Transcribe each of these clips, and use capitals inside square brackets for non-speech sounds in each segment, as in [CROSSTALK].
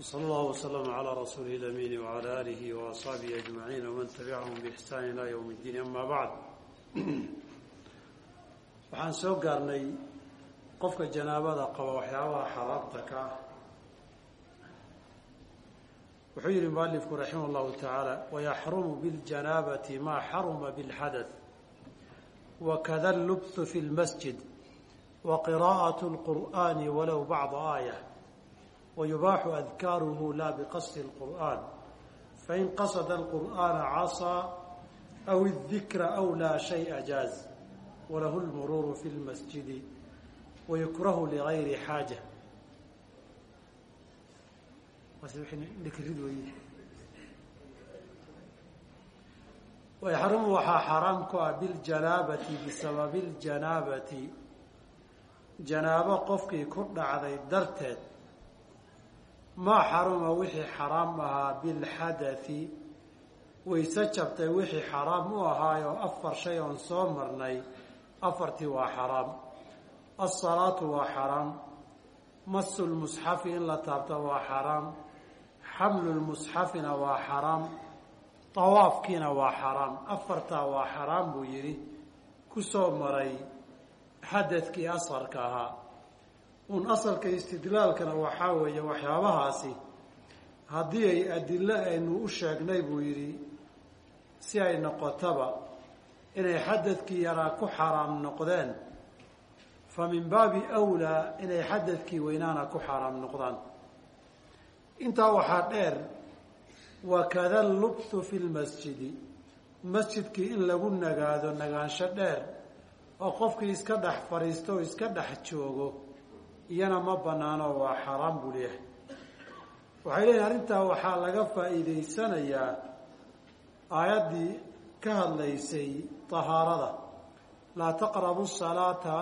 وصلى الله وسلم على رسوله الأمين وعلى آله وأصحابه أجمعين ومن تبعهم بإحسان إلى يوم الدين أما بعد waxaan soo gaarnay qofka janaabada qaba waxyaabaha xaraamta ka ah wuxuu yihi mualifku raximah اllahu tacaala wayaxrumu biاljanaabati maa xaruma biاlxadaث wakada اllubthu fi اlmasjid وqراءة القرآن walow bعضa آية ويubاح أذكاarه la بqصد القرآن fain qصد القرآن caصى أو الذikر أو laa شhayء جاaز وlah الmrور في الmasجد ويukrah لغayri xاaجة ويxrmu waxaa xaraam ku ah bاljanaabati bisababi اljanaabati janaabo qofkii ku dhacday darteed maa xaruma wixii xaraam ahaa bilxadathi wayse jabtay wixii xaraam u ahaayoo afar shay oon soo marnay. Afartii waa xaraam alsalaatu waa xaraam masu lmusxafi in la taabto waa xaraam xamlu lmusxafina waa xaraam tawaafkiina waa xaraam. Afartaa waa xaraam buu yidhi ku soo maray xadadkii asarka ahaa. Un asalka istidlaalkana waxaa weeye waxyaabahaasi haddii ay adilo aynu u sheegnay buu yidhi si ay noqotaba inay xadadkii yaraa ku xaraam noqdeen fa min baabi awlaa inay xadadkii weynaana ku xaraam noqdaan. Intaa waxaa dheer wakada lubthu fi lmasjidi. Masjidkii in lagu nagaado nagaansho dheer oo qofkii iska dhex fadhiisto oo iska dhex joogo iyana ma banaano waa xaaraan buu leeyahay. Waxay leeyihiin arrintaa waxaa laga faa'iidaysanayaa aayaddii ka hadlaysay tahaarada. Laa taqrabu salaata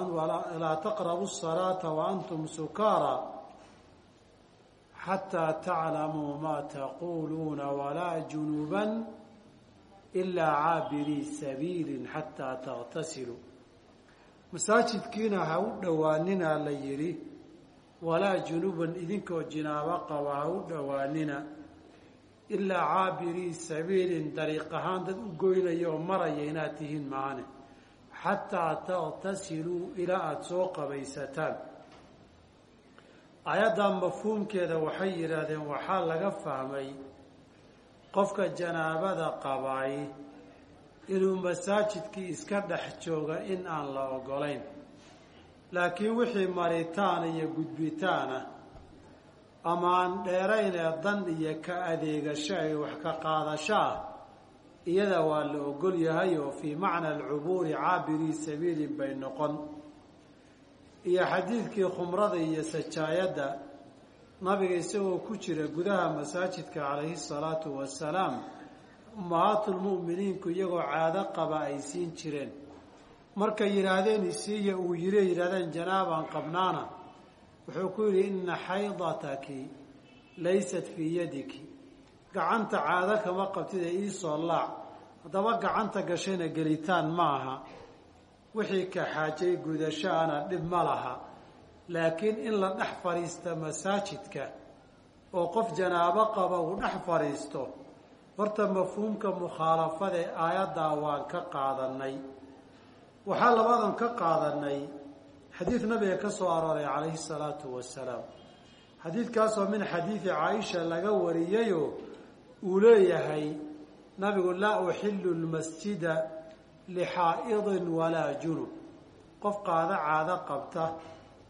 laa taqrabu salaata wa antum sukaara xataa taclamuu maa taquluuna walaa junuban ilaa caabirii sabiilin xataa taغtasiluu masaajidkiina ha u dhowaanina la yidhi walaa junuban idinkoo jinaabo qaba ha u dhowaanina ilaa caabirii sabiilin dariiq ahaan dad u goynaya oo maraya inaad tihiin maane xataa takhtasiluu ilaa aada soo qabaysataan. Aayaddan mafhuumkeeda waxay yidhaahdeen waxaa laga fahmay qofka janaabada qabaay inuu masaajidkii iska dhex jooga in aan la ogolayn laakiin wixii maritaan iyo gudbitaana ama aan dheerayn ee dan iyo ka adeegasho ay wax ka qaadasho ah iyada waa la ogol yahay oo fii macna alcubuuri caabirii sabiilin bay noqon. Iyo xadiidkii khumrada iyo sajaayadda nabiga isagoo ku jira gudaha masaajidka calayhi salaatu wasalaam ummahaatulmu'miniinku iyagoo caado qaba ay siin jireen. Markay yidhaahdeen isiiya uu yiri yidhahdeen janaabaan qabnaana. Wuxuu ku yidhi inna xaydataki laysat fii yadiki. Gacanta caado kama qabtida iisoo laac. Haddaba gacanta gashayna gelitaan ma aha. Wixii ka xaajay gudasho ana dhib ma laha. Laakiin in la dhex fadhiista masaajidka oo qof janaabo qaba uu dhex fadhiisto horta mafhuumka mukhaalafada ee aayaddaa waan ka qaadanay waxaa labadan ka qaadanay xadiid nabiga ka soo arooray calayhi salaatu wasalaam xadiidkaasoo min xadiidi caaisha laga wariyayoo uu leeyahay nabigu laa uxilu lmasjida lixaa'idin walaa junub. Qof qaado caado qabta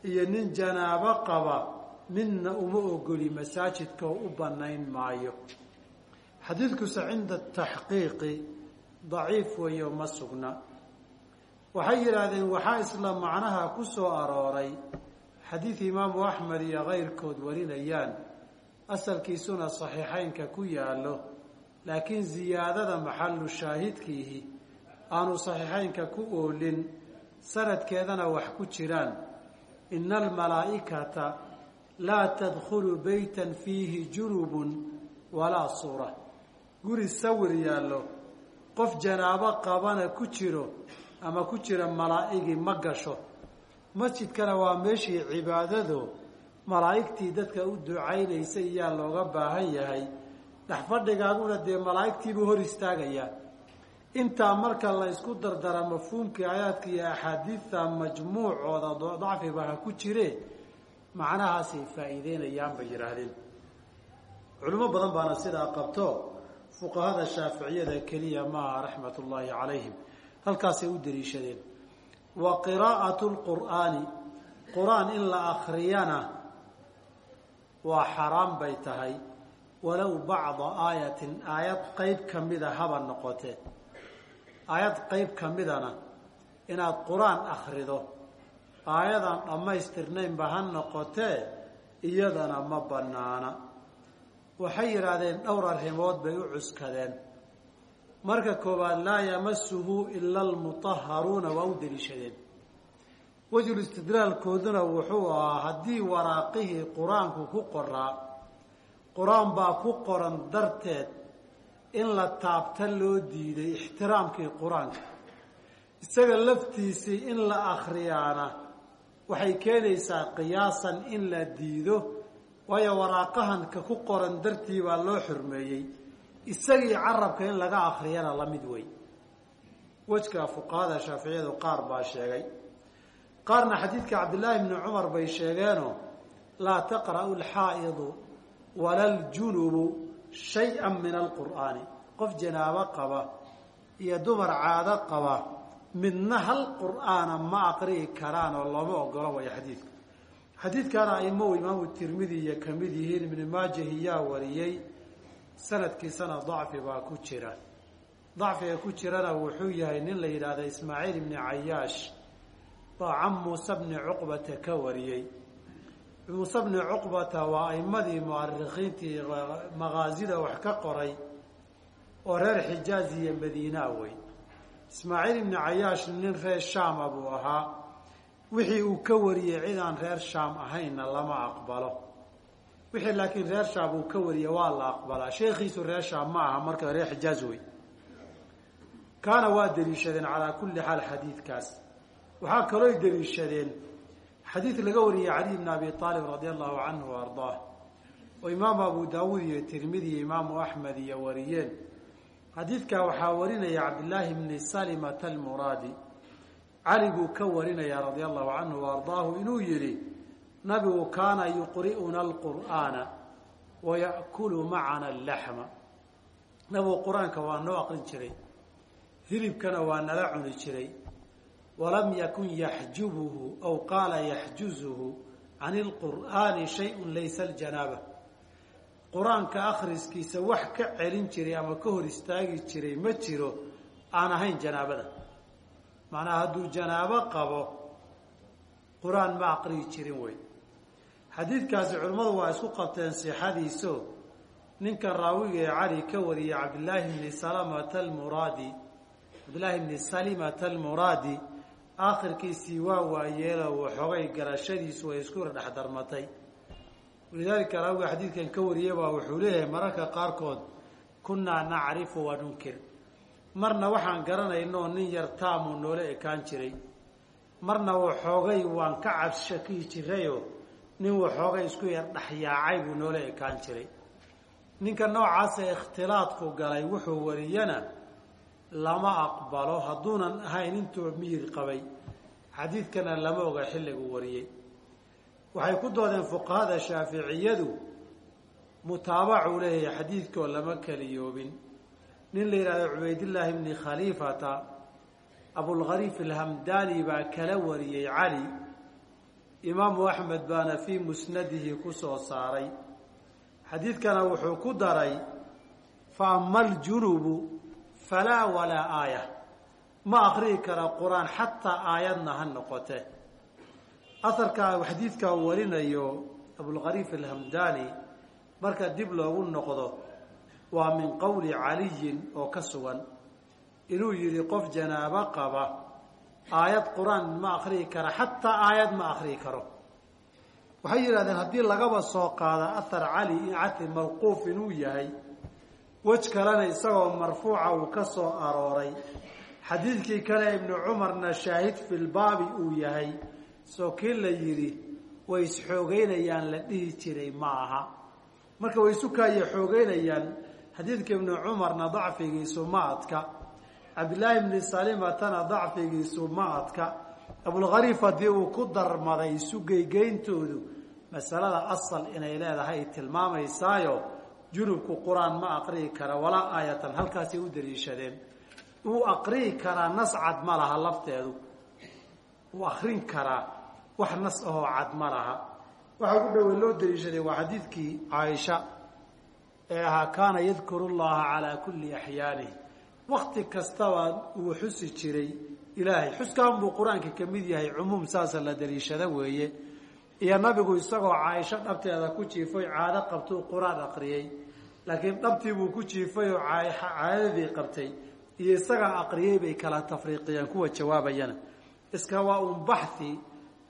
iyo nin janaabo qaba midna uma ogoli masaajidka u banayn maayo xadiidkuse cinda taxqiiqi daciif weeyo ma sugna. Waxay yidhaahdeen waxaa isla macnaha ku soo arooray xadiid imaamu axmed iyo kayrkood warinayaan. Asalkiisuna saxiixeynka ku yaallo laakiin ziyaadada maxalu shaahidkiihi aanu saxiixeynka ku oolin sanadkeedana wax ku jiraan. Ina almalaa'ikata laa tadkhulu beytan fiihi junubun walaa suura guri sawir yaallo qof janaabo qabana ku jiro ama ku jira malaa'igii ma gasho. Masjidkana waa meeshii cibaadado malaa'igtii dadka u ducaynaysa iyaa looga baahan yahay. Dhexfadhigaaguna dee malaa'igtiibuu hor istaagayaa. Intaa marka la isku dardara mafhuumkii aayaadka iyo axaadiidta majmuucooda dacfiba ha ku jire macnahaasay faa'iideynayaan bay yidhaahdeen. Culimo badan baana sidaa qabto fuqahada shaaficiyada keliya maaha raxmat ullaahi calayhim halkaasay u daliishadeen wa qiraa'atu lqur'aani qur'aan in la akriyana waa xaraam bay tahay. Walow bacda aayatin aayad qeyb ka mida haba noqote. Aayad qeyb ka midana inaad qur'aan akrido aayadaan dhammaystirnaynba ha noqotee iyadana ma bannaana waxay yidhaahdeen dhowr arrimood bay u cuskadeen. Marka koowaad laa yamasuhu ila almutaharuuna waa u deliishadeen. Wejul istidlaalkooduna wuxuu ahaa haddii waraaqihii qur'aanku ku qoraa qur'aan baa ku qoran darteed in la taabta loo diiday ixtiraamkii qur'aanka. Isaga laftiisii in la akhriyaana waxay keenaysaa qiyaasan in la diido waayo waraaqahanka ku qoran dartii baa loo xurmeeyey. Isagii carabka in laga akriyana la mid wey wejka fuqahada shaaficiyadu qaar baa sheegay. Qaarna xadiidka cabdillaahi bni cumar bay sheegeenoo laa taqra'u alxaa'idu wala aljunubu shay-a min alqur'aani. Qof janaabo qaba iyo dumar caado qaba midna hal qur'aana ma aqri'i karaan oo looma ogolo waya xadiidka xadiidkaana aimo imaamu tirmidi iyo ka mid yihiin ibnu maajahi yaa wariyey sanadkiisana dacfi baa ku jira. Dacfiga ku jirana wuxuu yahay nin la yidhaahda ismaaciil ibni cayaash baa can muuse bni cuqbata ka wariyey muuse bni cuqbata waa aimadii muarikiintii makaasida wax ka qoray oo reer xijaaz iyo madiinaa wey ismaaciil ibni cayaash nin reer shaama buu ahaa wixii uu ka wariyey cid aan reer shaam ahaynna lama aqbalo. Wixii laakiin reer shaam uu ka wariyey waa la aqbalaa. Sheekhiisu reer shaam ma aha marka reer xijaaz wey. Kaana waa deliishadeen calaa kulli xaal xadiidkaas. Waxaa kalooy deliishadeen xadiid laga wariyey cali bn abi aalib radia allahu canhu ardaah. Oo imaamu abu daawuud iyo tirmidi iyo imaamu axmed iyo wariyeen. Xadiidkaa waxaa warinaya cabdillaahi bni salimata almuraadi cali buu ka warinaya radia allahu canhu wa ardaahu inuu yidhi nabigu kaana yuqri'una alqur'aana wa ya'kulu macana allaxma nabigu qur'aanka waa noo aqrin jiray hilibkana waa nala cuni jiray. Walam yakun yaxjubuhu aw qaala yaxjuzuhu can ilqur'aani shayun laysa aljanaaba. Qur'aanka akhriskiisa wax ka celin jiray ama ka hor istaagi jiray ma jiro aan ahayn janaabada macnaha hadduu janaabo qabo qur'aan ma aqriyi jirin wey xadiidkaasi culimmadu waa isku qabteen sixadiiso ninka raawiga ee cali ka wariyay cabdillaahi bni salamata almuraadi. Cabdillaahi bni salimata almuraadi aakhirkiisii waa waayeelo waxoogay garashadiisu ay isku dhex darmatay. Walidaalika raawiga xadiidkan ka wariyay baa wuxuu leeyahay mararka qaarkood kunnaa nacrifu wa nunkir marna waxaan garanaynoo nin yar taamuu noola ekaan jiray. Marna waxoogay waan ka cabshakiyi jirayoo nin waxoogay isku yar dhexyaacay buu noola ekaan jiray. Ninka noocaasa ikhtilaadku galay wuxuu wariyana lama aqbalo hadduunan ahayn intuu miyir qabay. Xadiidkana lama oga xilligu wariyey. Waxay ku doodeen fuqahada shaaficiyadu mutaabacuu leeyahay xadiidkoo lama keliyoobin nin la yidhahdo cubaydillaahi bni khaliifata abulkhariif alhamdani baa kala wariyey cali. Imaamu axmed baana fii musnadihi ku soo saaray. Xadiidkana wuxuu ku daray fa ama aljunubu falaa walaa aaya. Ma akriyi kara qur'aan xataa aayadna ha noqote. Aharkaa xadiidkaa warinayo abulkhariif alhamdani marka dib loogu noqdo waa min qowli caliyin oo ka sugan. Inuu yidhi qof janaabo qaba aayad qur'aan ma akriyi kara xataa aayad ma akriyi karo. Waxay yidhahdeen haddii lagaba soo qaada ahar cali cati mawquuf inuu yahay wej kalena isagoo marfuuca uu ka soo arooray. Xadiidkii kale ibnu cumarna shaahid filbaabi uu yahay soo kii la yidhi way isxoogeynayaan la dhihi jiray ma aha. Marka way isu kaaya xoogeynayaan xadiidka ibnu cumarna dacfigiisu ma adka. Cabdillaahi ibni salimatana dacfigiisu ma adka. Abulkhariif haddii uu ku darmaday isu geygeyntoodu masalada asal inay leedahay ay tilmaamaysaayo junubku qur'aan ma aqri'i kara walaa aayatan halkaasay u daliishadeen wuu aqri'i karaa nas cad ma laha lafteedu wuu akrin karaa wax nas ahoo cad ma laha. Waxaa ugu dhowey loo daliishaday waa xadiidkii caaisha ee ahaa kaana yadkuru llaha calaa kulli axyaanihi wakti kastaba uu xusi jiray ilaahay. Xuskaan buu qur'aanka ka mid yahay cumuum saasa la daliishada weeye. Iyo nabigu isagoo caaisho dhabteeda ku jiifay caado qabtuu qur'aan aqriyey. Laakiin dhabtii buu ku jiifay oo caadadii qabtay. Iyo isagaa aqriyey bay kala tafriiqiyeen kuwa jawaabayana. Iska waa un baxhi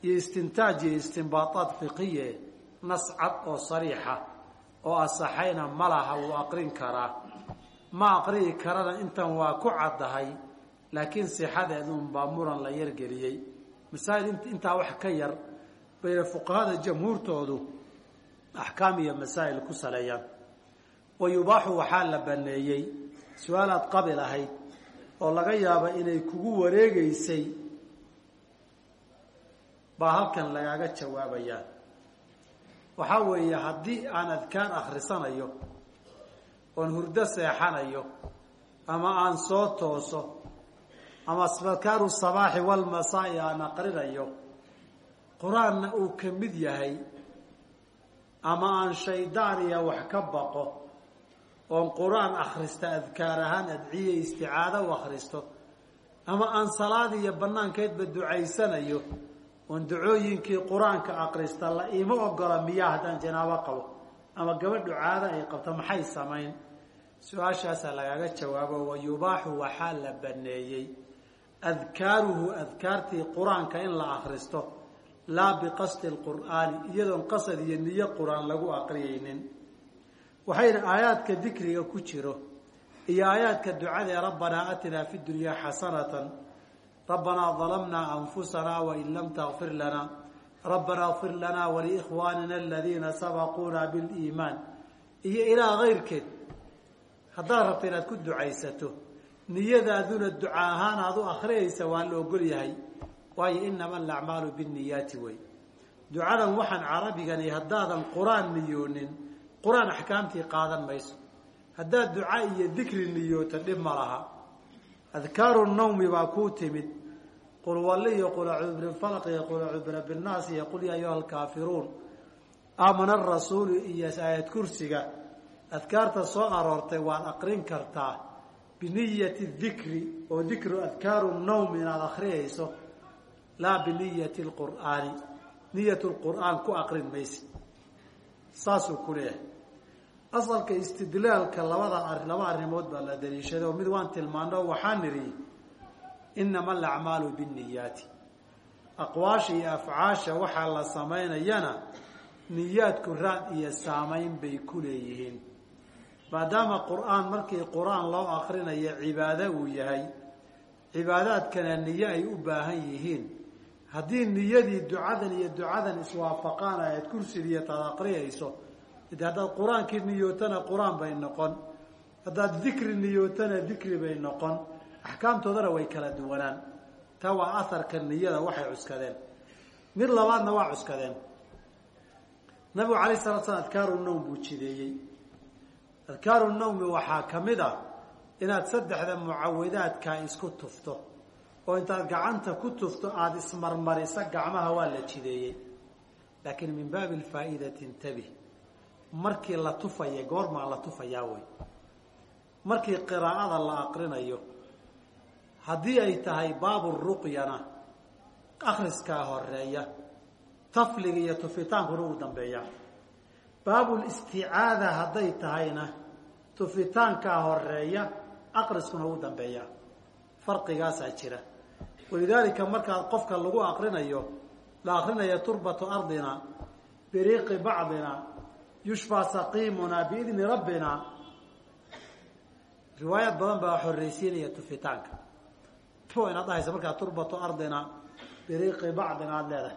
iyo istintaaj iyo istimbaataad fiqiye nas cad oo sariixa oo asaxayna ma laha wuu aqrin karaa. Ma aqri'i karana intan waa ku caddahay laakiin sixadeedun baa muran la yargeliyey. Masaa'il intaa wax ka yar bayna fuqahada jamhuurtoodu axkaam iyo masaa'il ku saleeyaan. Wa yubaaxu waxaa la baneeyey su'aalaad qabil ahayd oo laga yaaba inay kugu wareegeysay baa halkan lagaaga jawaabayaa waxaa weeye haddii aan adkaan akhrisanayo oon hurdo seexanayo ama aan soo tooso ama adkaaru sabaaxi walmasaa'i aan aqrinayo qur'aanna uu ka mid yahay ama aan shaydaan iyo wax ka baqo oon qur'aan akhrista adkaar ahaan adciye isticaado u akhristo ama aan salaad iyo banaankeedba ducaysanayo oon ducooyinkii qur'aanka akrista la ima ogola miyaa haddaan janaabo qabo ama gabadhu caado ay qabto maxay samayn? Su'aashaasaa lagaaga jawaabo wa yubaaxu waxaa la baneeyey adkaaruhu adkaartii qur'aanka in la akristo laa biqasdi lqur'aani iyadoon qasad iyo niyo qur'aan lagu aqriyaynin. Waxayna aayaadka dikriga ku jiro iyo aayaadka ducadae rabbanaa atinaa fi dunyaa xasanatan rabbanaa dalamnaa anfusanaa wain lam takfir lanaa rabbanaa kfir lanaa waliikhwaanina aladiina sabaquuna biliimaan iyo ilaa kayrkeed haddaad rabta inaad ku ducaysato niyadaaduna duca ahaan aad u akhriyaysa waa la ogol yahay waayo inama alacmaalu binniyaati wey ducadan waxaan carabigani haddaadan qur'aan niyoonin qur'aan axkaamtii qaadan mayso haddaad duca iyo dikri niyooto dhib ma laha adkaaru nawmi baa kuu timid qul walli iyo qul acuudu birfalq iyo qul acuudu birabinaas iyo qul ya ayuha alkaafiruun aamana arasuulu iyo aayad kursiga adkaarta soo aroortay waad aqrin kartaa biniyati dikri oo dikru adkaaru nawm inaad akriyayso laa biniyati lqur'aani niyat ku aqrin maysid saasuu ku asalka istidlaalka labada laba arrimood baa la daliishaday oo mid waan tilmaano waxaa nidhi inama alacmaalu binniyaati. Aqwaasha iyo afcaasha waxaa la samaynayana niyaadku raad iyo saamayn bay ku leeyihiin. Maadaama qur'aan markii qur'aan loo akrinayo cibaado uu yahay cibaadaadkana niyo ay u baahan yihiin. Haddii niyadii ducadan iyo ducadan iswaafaqaan aad kursiga iyo taad aqriyayso de haddaad qur'aankii niyootana qur'aan bay noqon. Haddaad dikri niyootana dikri bay noqon. Axkaamtoodana way kala duwanaan. Taa waa aharka niyada waxay cuskadeen. Mid labaadna waa cuskadeen. Nabigu alay salatu slam adkaaru nawm buu jideeyey. Adkaaru nawmi waxaa ka mid a inaad saddexda mucawidaadka isku tufto. Oo intaad gacanta ku tufto aada ismarmarisa gacmaha waa la jideeyey. Laakiin min baabi alfaa'idati intabih markii la tufaya goormaa la tufayaa wey markii qiraa'ada la aqrinayo haddii ay tahay baabu ruqyana akriskaa horreeya tafliga iyo tufitaankuna uu dambeeya. Baabulisticaada hadday tahayna tufitaankaa horreeya aqriskuna uu dambeeya. Farqigaasaa jira. Walidaalika markaad qofka lagu aqrinayo la aqrinaya turbatu ardina biriiqi bacdina yushfaa saqiimuna biidni rabbina. Riwaayad badan baa horreysiinaya tufitaanka. To inaad dhahaysa markaa turbatu ardina biriiqi bacdina aada leedahay.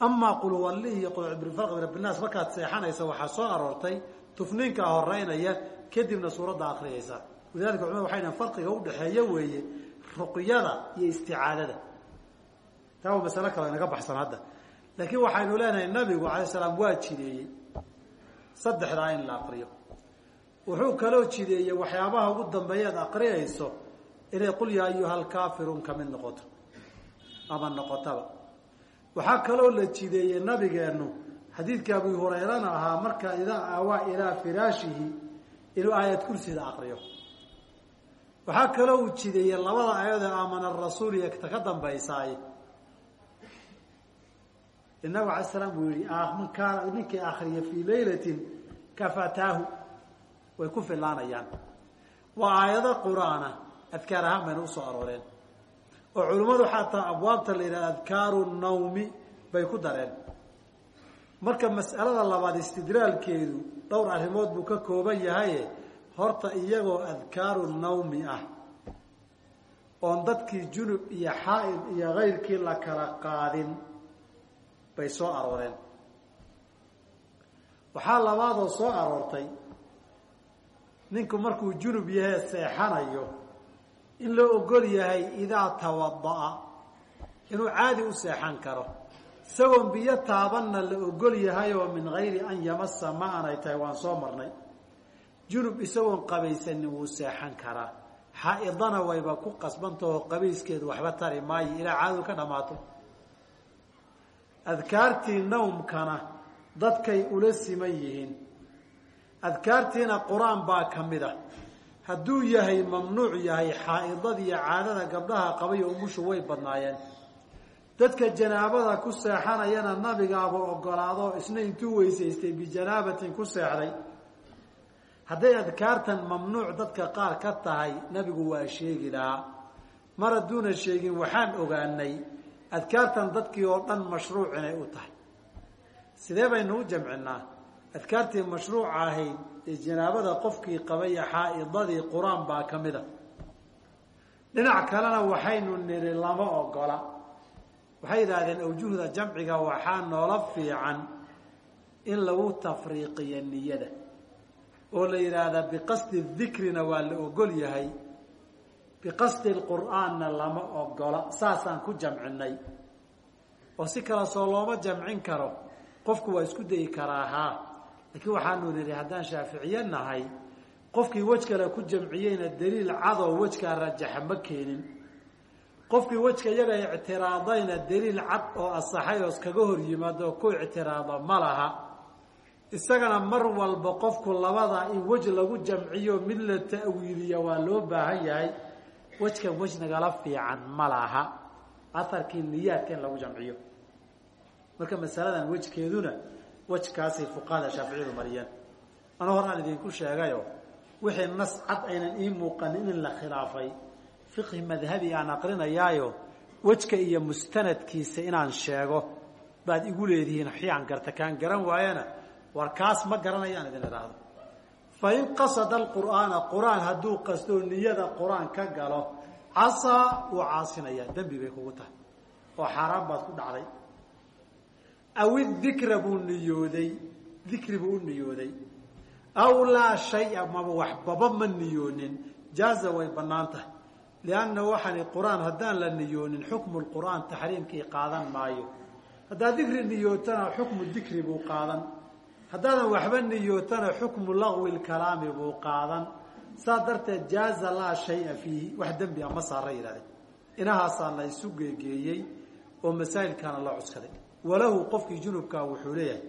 Amaa qulwallihi iyo qulcibirfalq birabinaas markaad seexanaysa waxaa soo aroortay tufniinkaa horeynaya kadibna suuradda akriyaysa walidalika culamada waxay dhahen farqiga udhaxeeya weeye ruqyada iyo isticaadada. Taa waa masalo kale inaga baxsan hadda. Laakiin waxaynu leenahay nabigu alay salaam waa jideeyey saddexdaa in la aqriyo. Wuxuu kaloo jideeyey waxyaabaha ugu dambeeyaad aqriyayso inay qul yaa ayuha alkaafiruun ka mid noqoto ama noqotaba. Waxaa kaloo la jideeyey nabigeenu xadiidka abu hurayrana ahaa marka idaa aawaa ilaa firaashihi inuu aayad kursida aqriyo. Waxaa kaloo uu jideeyey labada aayadee aamana rasuul iyo ta ka dambaysaay inagu alay slam buu yihi man kaana ninkii akriya fii laylatin kafataahu. Way ku filaanayaan waa aayado qur'aana adkaar ahaan bayna u soo arooreen. Oo culimmadu xataa abwaabta la yidhahda adkaaru nawmi bay ku dareen. Marka mas'alada labaad istidraalkeedu dhowr arrimood buu ka kooban yahaye horta iyagoo adkaaru nawmi ah oon dadkii junub iyo xaa'id iyo kayrkii la kala qaadin bay soo arooreen. Waxaa labaadoo soo aroortay ninku markuu junub yahe seexanayo in loo ogol yahay idaa tawada'a inuu caadi u seexan karo. Isagoon biyo taabanna la ogol yahay oo min gayri an yamasa ma aanay tahay waan soo marnay. Junub isagoon qabaysanin wuu seexan karaa. Xaa-idana wayba ku qasbantahoo qabayskeedu waxba tari maayo ilaa caadadu ka dhammaato adkaartii nawmkana dadkay ula siman yihiin. Adkaartiina qur'aan baa ka mid a hadduu yahay mamnuuc yahay xaa-idadiiyo caadada gabdhaha qabayo umushu way badnaayeen. Dadka janaabada ku seexanayana nabigaaba ogolaado isna intuu weysaystay bijanaabatin ku seexday. Hadday adkaartan mamnuuc dadka qaar ka tahay nabigu waa sheegi lahaa. Mar hadduuna sheegin waxaan ogaanay adkaartan dadkii oo dhan mashruuc inay u tahay. Sidee baynu u jamcinaa adkaartii mashruuca ahayd ee janaabada qofkii qabay xaa-idadii qur'aan baa ka mid a. Dhinac kalena waxaynu niri lama ogola. Waxay yidhaahdeen awjuhda jamciga waxaa noola fiican in lagu tafriiqiyo niyada. Oo la yidhaahdaa biqasdi dikrina waa la ogol yahay biqasdi qur'aanna lama ogola saasaan ku jamcinay. oo si kale soo looma jamcin karo qofku waa isku dayi karaa haa laakiin waxaanu nidhi haddaan shaaficiye nahay qofkii wej kale ku jamciyeyna daliil cadoo wejkaa rajaxa ma keenin. Qofkii wejka iyaga ictiraadayna daliil cad oo asaxay oo iskaga hor yimaado ku ictiraado ma laha. Isagana mar walba qofku labada in wej lagu jamciyo mid la ta'wiiliya waa loo baahan yahay wejkan wej nagala fiican ma laha. Aharkii niyaadka in lagu jamciyo. Marka masaladan wejkeeduna wejkaasay fuqahada shaaficiyadu mariyeen ana hor aan idinku sheegayo wixii nas cad aynan ii muuqanin in la khilaafay fiqhi madhabi aan aqrinayaayo wejka iyo mustanadkiisa inaan sheego baad igu leedihiin waxyaan garta kaan garan waayana war kaas ma garanayaan idin idhaahdo fa in qasada alqur'aana qur'aan hadduu qasdoo niyada qur'aan ka galo casaa wuu caasinayaa. Dembi bay kugu tahay. Oo xaaraan baad ku dhacday. Aw idikra buu niyooday. Dikri buu u niyooday. Aw laa shaya maba waxbaba ma niyoonin. Jaaza way bannaan tahay. Lianna waxaani qur'aan haddaan la niyoonin xukmu haddaadan waxba niyootana xukmu lagwi lkalaami buu qaadan. Saas darteed jaaza laa shaya fiihi. Wax dembi a ma saara yidhahdeen. Inahaasaa la geegeeyey oo masaa'ilkaana la cuskaday walahu qofkii junubkaa wuxuu leeyahay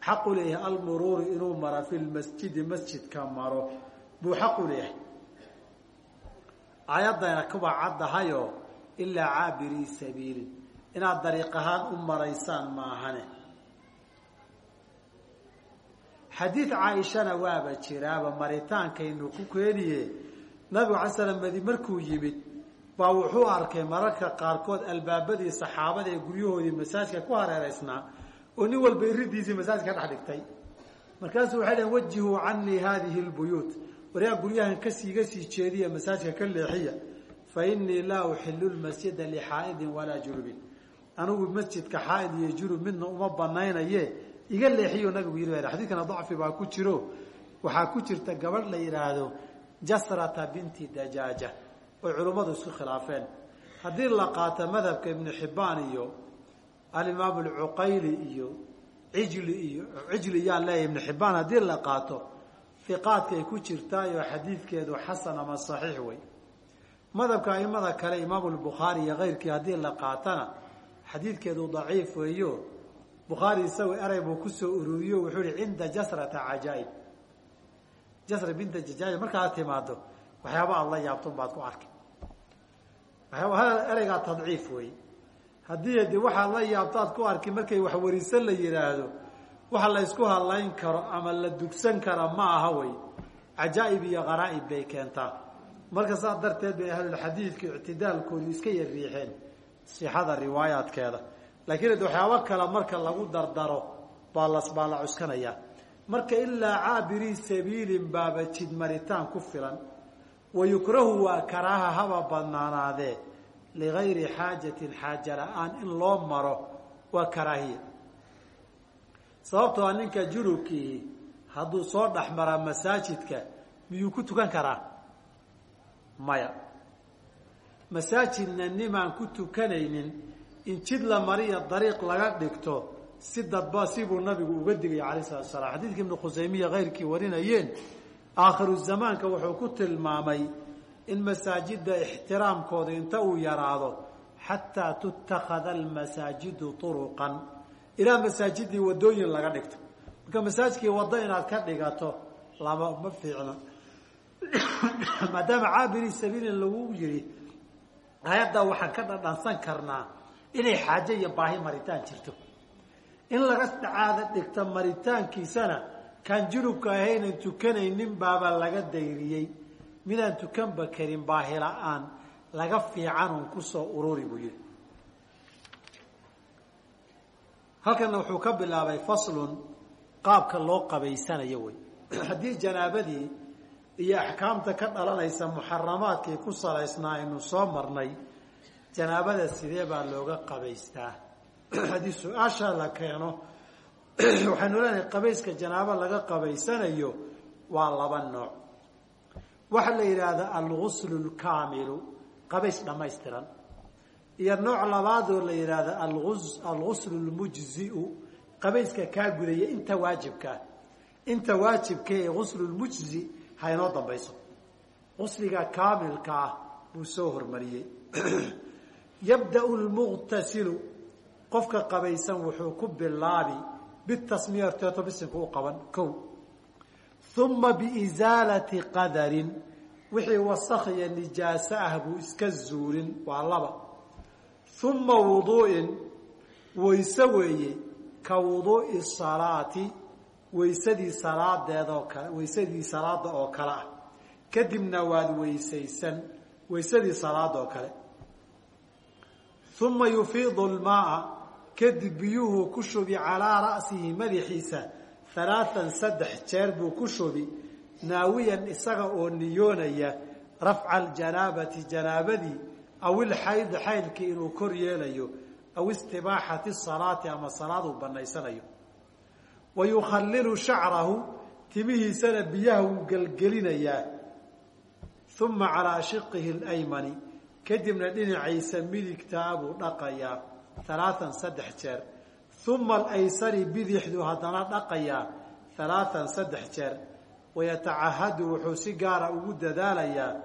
xaqu leeyahay almuruuri inuu mara fi lmasjidi masjidka maro. Buu xaqu leeyahay. Aayaddayna kuba caddahayoo ilaa caabirii sabiilin. Inaad dariiq ahaan u maraysaan maahane xadiid caaishana waaba jiraaba maritaankaynu ku keeniye nabigu alay slam madi markuu yimid baa wuxuu arkay mararka qaarkood albaabadii saxaabada ee guryahoodii masaajka ku hareereysnaa oo nin walba iridiisii masaajka ka dhex dhigtay. Markaasuu waxay dhaheen wajihuu canii haadihi lbuyuut waryaa guryahan kasiiga sii jeediya masaajka ka leexiya. Fa inii laa uxilu lmasjida lixaa'idin walaa junubin anigu masjidka xaaid iyo junub midna uma banaynaye iga leexiyo nabigu yii xadiidkana dacfi baa ku jiro waxaa ku jirta gabadh la yidhaahdo jasrata binti dajaaja oy culummadu isku khilaafeen. Haddii la qaato madhabka ibnu xibbaan iyo alimaam alcuqayli iyo cijli iyo cijli yaan leeyahy ibnu xibbaan haddii la qaato iqaadkay ku jirtaayoo xadiidkeedu xasan ama saxiix wey madhabka aimada kale imaamu lbukhaari iyo keyrkii haddii la qaatana xadiidkeedu daciif weeyo bukhaari isagu erey buu ku soo ururiyo wuxuu ihi cinda jasrata cajaaib. Jasra binta jajaaib markaad timaado waxyaaba aada la yaabtun baad ku arki ereygaa tadciif wey haddii de waxaad la yaabtaad ku arki markay wax wariso la yihaahdo waxa la ysku hadlayn karo ama la dugsan kara ma aha wey cajaa'ib iyo qaraa'ib bay keentaa. Marka saas darteed bay ahlulxadiidka ictidaalkoodu iska yar riixeen sixada riwaayaadkeeda laakiin waxyaabo kale marka lagu dardaro baa la baa la cuskanayaa marka ilaa caabirii sabiilin baaba jid maritaan ku filan wa yukrahu waa karaaha haba banaanaadee ligayri xaajatin xaaja la'aan in loo maro waa karaahiya sababtoo a ninka junubkiihi hadduu soo dhex maraa masaajidka miyuu ku tukan karaa? Maya. Masaajidna nimaan ku tukanaynin in jid la mariya dariiq laga dhigto si dadba sibuu nabigu uga digay calayh salatu salaam. Xadiidka ibnu khusaymiya keyrkii warinayeen aakhiru zamaanka wuxuu ku tilmaamay in masaajida ixtiraamkooda inta uu yaraado xataa tutakada almasaajidu turuqan. Ilaa masaajidii wadooyin laga dhigto. Marka masaajidkii waddo inaad ka dhigato lama ma fiicna. [COUGHS] Maadaama caabiri sabiilin lagu yidhi hay'adda waxaan ka dhadhansan karnaa inay xaajo iyo baahi maritaan jirto. In laga caada dhigta maritaankiisana kaan junubka ahaynan tukanaynin baaba laga dayriyey. Midaan tukanba karin baahi la'aan laga fiicanun ku soo ururi buu yihi halkana wuxuu ka bilaabay faslun qaabka loo qabaysanayo wey. [CLEARS THROAT] Haddii janaabadii iyo axkaamta ka dhalanaysa muxaramaadkii ku salaysnaa aynu soo marnay janaabada sidee baa looga qabaystaa? [CLEARS THROAT] Haddii su'aasha la keeno [CLEARS THROAT] waxaynu leenahay qabayska janaabo laga qabaysanayo waa laba nooc. Waxaa la yidhaahdaa alguslu lkaamilu qabays dhammaystiran. Iyo nooc labaadoo la yidhaahda alguslu lmujziu qabayska kaa gudaya inta inta waajibka ee guslu lmujzi ha inoo dambayso. Gusliga kaamilka ah buu soo hormariyey [CLEARS THROAT] yabdau lmuqtasilu qofka qabaysan wuxuu ku bilaabi bitasmiya horteeto bisinka u qaban kow. Uma biisaalati qadarin wixii wasakhiya nijaaso ah buu iska zuulin waa laba. Uma wuduu'in wayse weeye ka wuduu'i salaati waysadii salaadeed oo kale waysadii salaada ah. Kadibna waad weysaysan waysadii salaada oo kale uma yufiidu lmaaa kadib biyuhuu ku shubi calaa ra'sihi madaxiisa halaatan saddex jeer buu ku shubi naawiyan isaga oo niyoonaya rafca aljanaabati janaabadii aw ilxaydi xaydkii inuu kor yeelayo aw istibaaxati salaati ama salaaduu banaysanayo wa yukhallilu shacrahu timihiisana biyaha wuu gelgelinayaa uma calaa shiqihi alaymani kadibna dhinaciisa midigtaa buu dhaqayaa halaatan saddex jeer. Uma alaysari bidixdu haddana dhaqayaa halaatan saddex jeer. Wayatacahadu wuxuu si gaara ugu dadaalayaa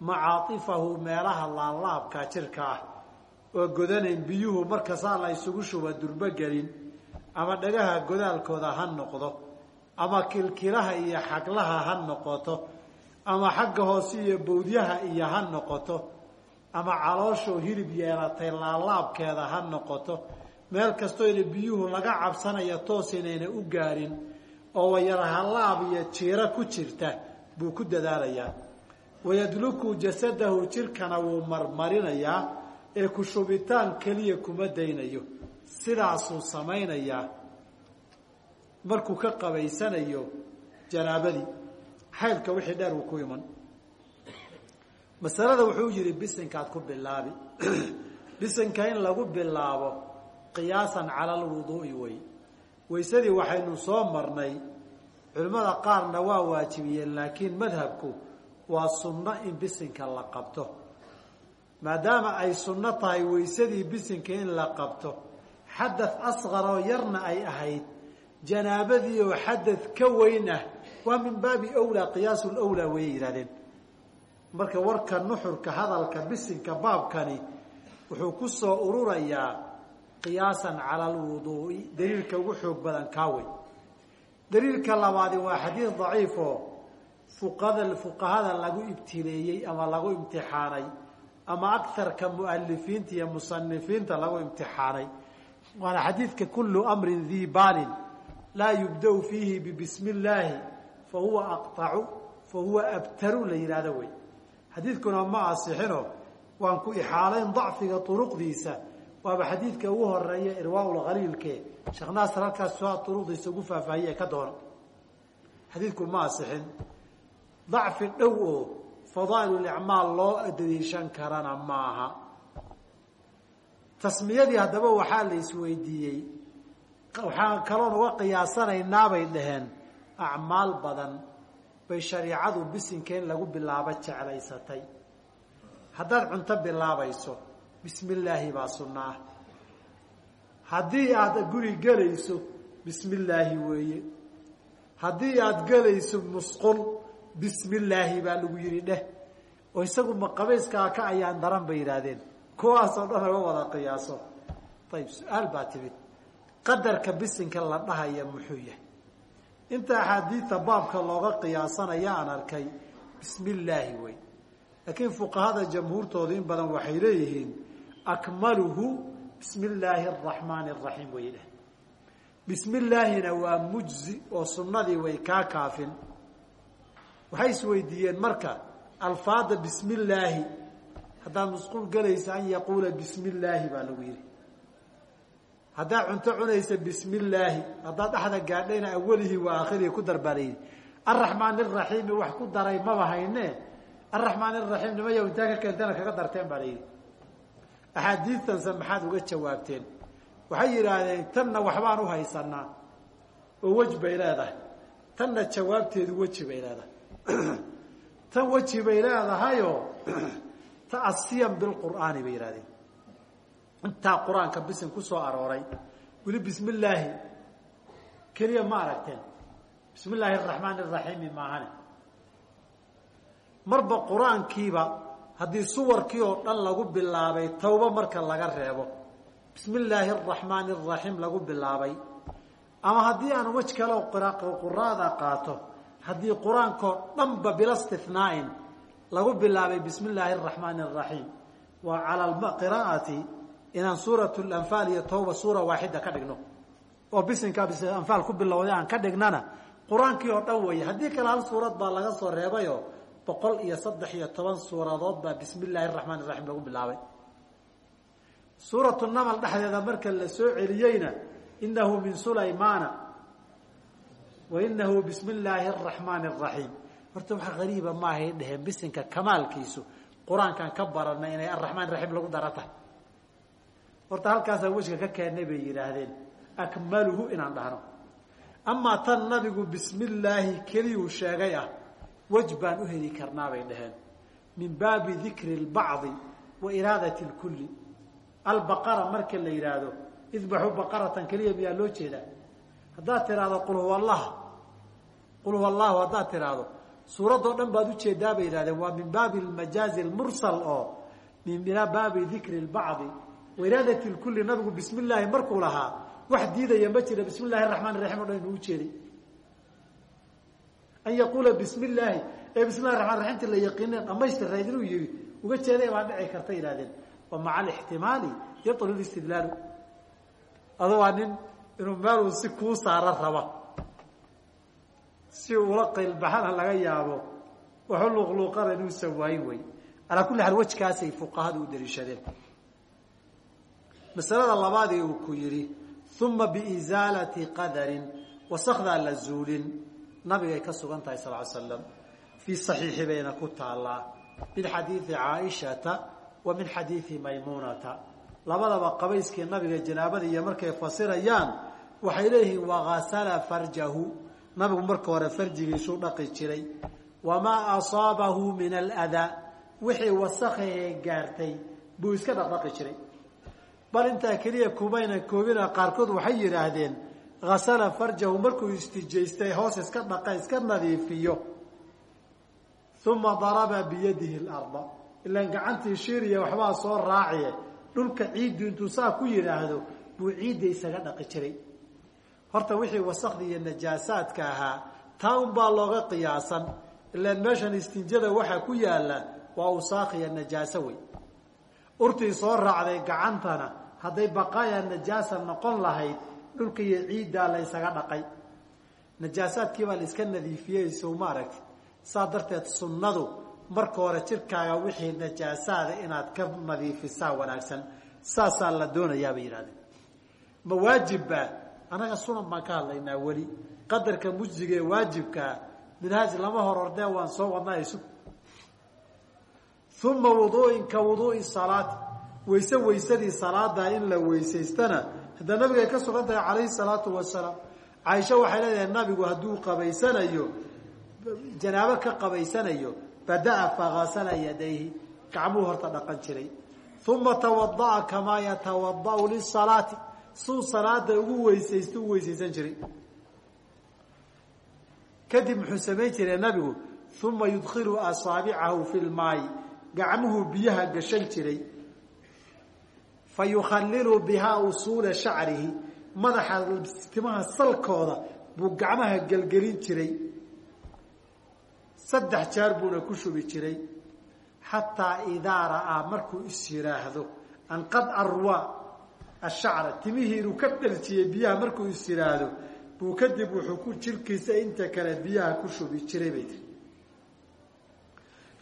macaaifahu meelaha laalaabka jirka ah. Oo godanayn biyuhu markasaa la isugu shuba durbogelin ama dhagaha godaalkooda ha noqdo. Ama kilkilaha iyo xaglaha ha noqoto. Ama xagga hoose iyo bawdyaha iyo ha noqoto ama calooshoo hilib yeelatay laalaabkeeda ha noqoto meel kastoo ina biyuhu laga cabsanaya toos inayna u gaarin oo wayarhalaab iyo jiiro ku jirta buu ku dadaalayaa. Wayadluku jasadahu jirkana wuu marmarinayaa ee ku shubitaan keliya kuma daynayo. Sidaasuu samaynayaa markuu ka qabaysanayo janaabadii. Xaydka wixii dheer uu ku iman masalada wuxuu yihi bisinkaad ku bilaabi. [CLEARS THROAT] Bisinka in lagu bilaabo qiyaasan cala alwuduu'i wey waysadii waxaynu soo marnay culimmada qaarna waa waajibiyeen laakiin madhabku waa sunno in bisinka la qabto. Maadaama ay sunno tahay waysadii bisinka in la qabto xadad asqaroo yarna ay ahayd janaabadii oo xadad ka weyn ah waa min baabi wlaa qiyaasu lwlaa wayay yidhahdeen marka warka nuxurka hadalka bisinka baabkani wuxuu ku soo ururayaa qiyaasan cala alwuduu'i daliilka ugu xoog badan kaawey daliilka labaadi waa xadiid daciif oo fuqada fuqahada lagu ibtileeyey ama lagu imtixaanay ama agarka mualifiinta iyo musanifiinta lagu imtixaanay. Waana xadiidka kullu amrin dii baalin laa yubdau fiihi bibismi illaahi fa huwa aqطacu fa huwa abtaru la yidhahdo wey xadiidkuna ma asixino. Waan ku ixaalayn dacfiga uruqdiisa waaba xadiidka ugu horreeya irwaaulkhaliilke sheekh naasir halkaas uruqdiisa ugu faahfaahiye ka doona xadiidku ma asixin. Dacfi dhow oo fadaa'ilulicmaal loo daliishan karana maaha. Tasmiyadii haddaba waxaa la isweydiiyey. Waxaan kaloon uga qiyaasanaynaabay dhaheen. Acmaal badan bay shariicadu bisinka in lagu bilaabo jeclaysatay. Haddaad cunto bilaabayso bismi illaahi baa sunno ah haddii aad guri gelayso bismi illaahi weeye. Haddii aad gelayso musqul bismi illaahi baa lagu yidhi dheh. Oo isagu maqabayskaa ka ayaan daran bay yidhaahdeen. Kuwaasoo dhan laga wada qiyaaso. Ayib su'aal baa timid. Qadarka bisinka la dhahaya muxuu yahay inta axaadiidta baabka looga qiyaasanaya aan arkay bismi illaahi wey. Laakiin fuqahada jamhuurtoodu in badan waxay leeyihiin akmaluhu bismi illaahi araxmaani araxiim way dheh bismi waa mujzi oo sunnadii way kaa kaafin. Waxay isweydiiyeen marka alfaada bismi illaahi haddaad musquul gelaysa an yaquula bismi illaahi baa lagu yidhi haddaad cunto cunaysa bismi illaahi haddaad dhexda gaadhayna awalihi waa aakhirihi ku dar baa la yidhi araxmaan iraxiimi wax ku daray maba hayne araxmaan iraxiim nimayo intaa ka keentana kaga darteen baa la yidhi axaadiistanse maxaad uga jawaabteen. Waxay yidhaahdeen tanna waxbaan u haysanaa oo wej bay leedahay. Tanna jawaabteedu weji bay leedahay. [CLEARS THROAT] Tan weji bay leedahayoo [CLEARS THROAT] ta'asiyan bilqur'aani bay yihahdeen intaa qur'aanka bisin ku soo arooray. Weli bismi illaahi keliya ma aragteen. Bismi illaahi marba qur'aankiiba suwarkii oo dhan lagu bilaabay tawba marka laga reebo. Bismi illaahi araxmaani lagu bilaabay. Ama haddii aan wej kaleo quraada qaato haddii qur'aankao dhanba bila stinaa'in lagu bilaabay bismi illaahi araxmaani araxiim waa cala qiraa'ati inaan suurat lanfaal iyo tawba suura waaxida ka dhigno oo bisinkaa bis anfaal ku bilowday aan ka dhignana qur'aankii oo dhan weeye haddii kale hal suurad baa laga soo reebayoo boqol iyo saddex iyo toban suuradood baa bismi illaahi araxmaan iraxiim lagu bilaabay. Suuratu namal dhexdeeda marka la soo celiyeyna inahu min sulaymaana wa inahu bismi illaahi araxmaani araxiim horta waxa qariiba maahay dheheen bisinka kamaalkiisu qur'aankaan ka baranay inay araxmaan raxiim lagu dara tahay horta halkaasaan wejka ka keennay bay yidhaahdeen akmaluhu inaan dhahno. Amaa tan nabigu bismi illaahi keliyuu sheegay ah wej baan u heli karnaa bay dhaheen. Min baabi dikri lbacdi wa iraadati lkulli albaqara marka la yidhaahdo idbaxuu baqaratan keliya miyaa loo jeedaa? Haddaad tiraahdo qul huwa allah. Qul huwa allahu haddaad tiraahdo suuraddoo dhan baad u jeedaa bay yihahdeen waa min baabi lmajaazi lmursal oo min baabi dikri lbacdi wa iraadati lkulli nabigu bismi illaahi markuu lahaa wax diidaya ma jira bismi illahi raxmaan raxiim o dhan inuu ujeeday an yaquula bismi illaahi ee bismi llahi raxmaan raxiimti la yaqiineen dhamaystirayd inuu yihi uga jeeday baa dhici karta yihahdeen wa maca alixtimaali yatlu listidlaalu ado waa nin inuu meeluu si kuu saaro raba si ula qaylbaxana laga yaabo waxu luuqluuqana inuusan waayin wey calaa kulli xaal wejkaasay fuqahadu u daliishadeen masalada labaadii uu ku yidhi uma biisaalati qadarin wasakdaa la zuulin. Nabigay ka sugan tahay sal slam fii saxiixi bayna ku taallaa min xadiidi caaishata wa min xadiidi maymuunata. Labadaba qabayskii nabiga janaabada iyo markay fasirayaan waxay leeyihiin wakasala farjahu. Nabigu marka hore farjigiisuu dhaqi jiray. Wamaa asaabahu min aladaa wixii wasakhae gaartay buu iska dhaqdhaqi jiray bal intaa keliya kumayna koobina qaarkood waxay yidhaahdeen hasala farjahu markuu istijaystay hoos iska dhaqa iska nadiifiyo. Uma daraba biyadihi larda ilaan gacantii shiiriya waxbaa soo raaciye. Dhulka ciiddu intuu saa ku yidhaahdo buu ciidda isaga dhaqi jiray. Horta wixii wasakda iyo najaasaadka ahaa taa unbaa looga qiyaasan. Ilaan meeshan istinjada waxaa ku yaalla waa usaakh iyo najaaso wey urtii soo raacday gacantana hadday baqaaya najaasa noqon lahayd dhulka iyo ciiddaa la ysaga dhaqay. Najaasaadkiibaa la iska nadiifiyey sowma aragti saa darteed sunnadu marka hore jirkaaga wixii najaasaada inaad ka nadiifisaa wanaagsan. Saasaa la doonayaa bay ma waajibba annaga sunan baan ka hadlaynaa weli. Qadarka mujziga ee waajibkaa minhaaj lama hor ordee waan soo wadnaa isu uma wuduu'in ka wuduu'i salaati wayse waysadii salaadaa in la weysaystana hadda nabiga ay ka sugan tahay calayhi salaatu wasalaam caaisha waxay leedahay nabigu hadduu qabaysanayo janaabo ka qabaysanayo bada'a fakasala yadayhi. Gacmuhu horta dhaqan jiray. Uma tawada'a kamaa yatawada'u lisalaati suu salaada ugu weysaysto u weysaysan jiray. Kadib muxuu gacmuhu biyaha gashan jiray. Fa bihaa usuula shacrihi. Madaxa timaha salkooda buu gacmaha gelgelin jiray. Saddex jeer buuna ku shubi jiray. Xataa idaa ra'aa markuu is yidhaahdo an qad arwaa ashacra timihii ka dharjiyey biyaha markuu is yidhaahdo buu kadib wuxuu ku jirkiisa inta kale biyaha ku shubi jiray bay tiri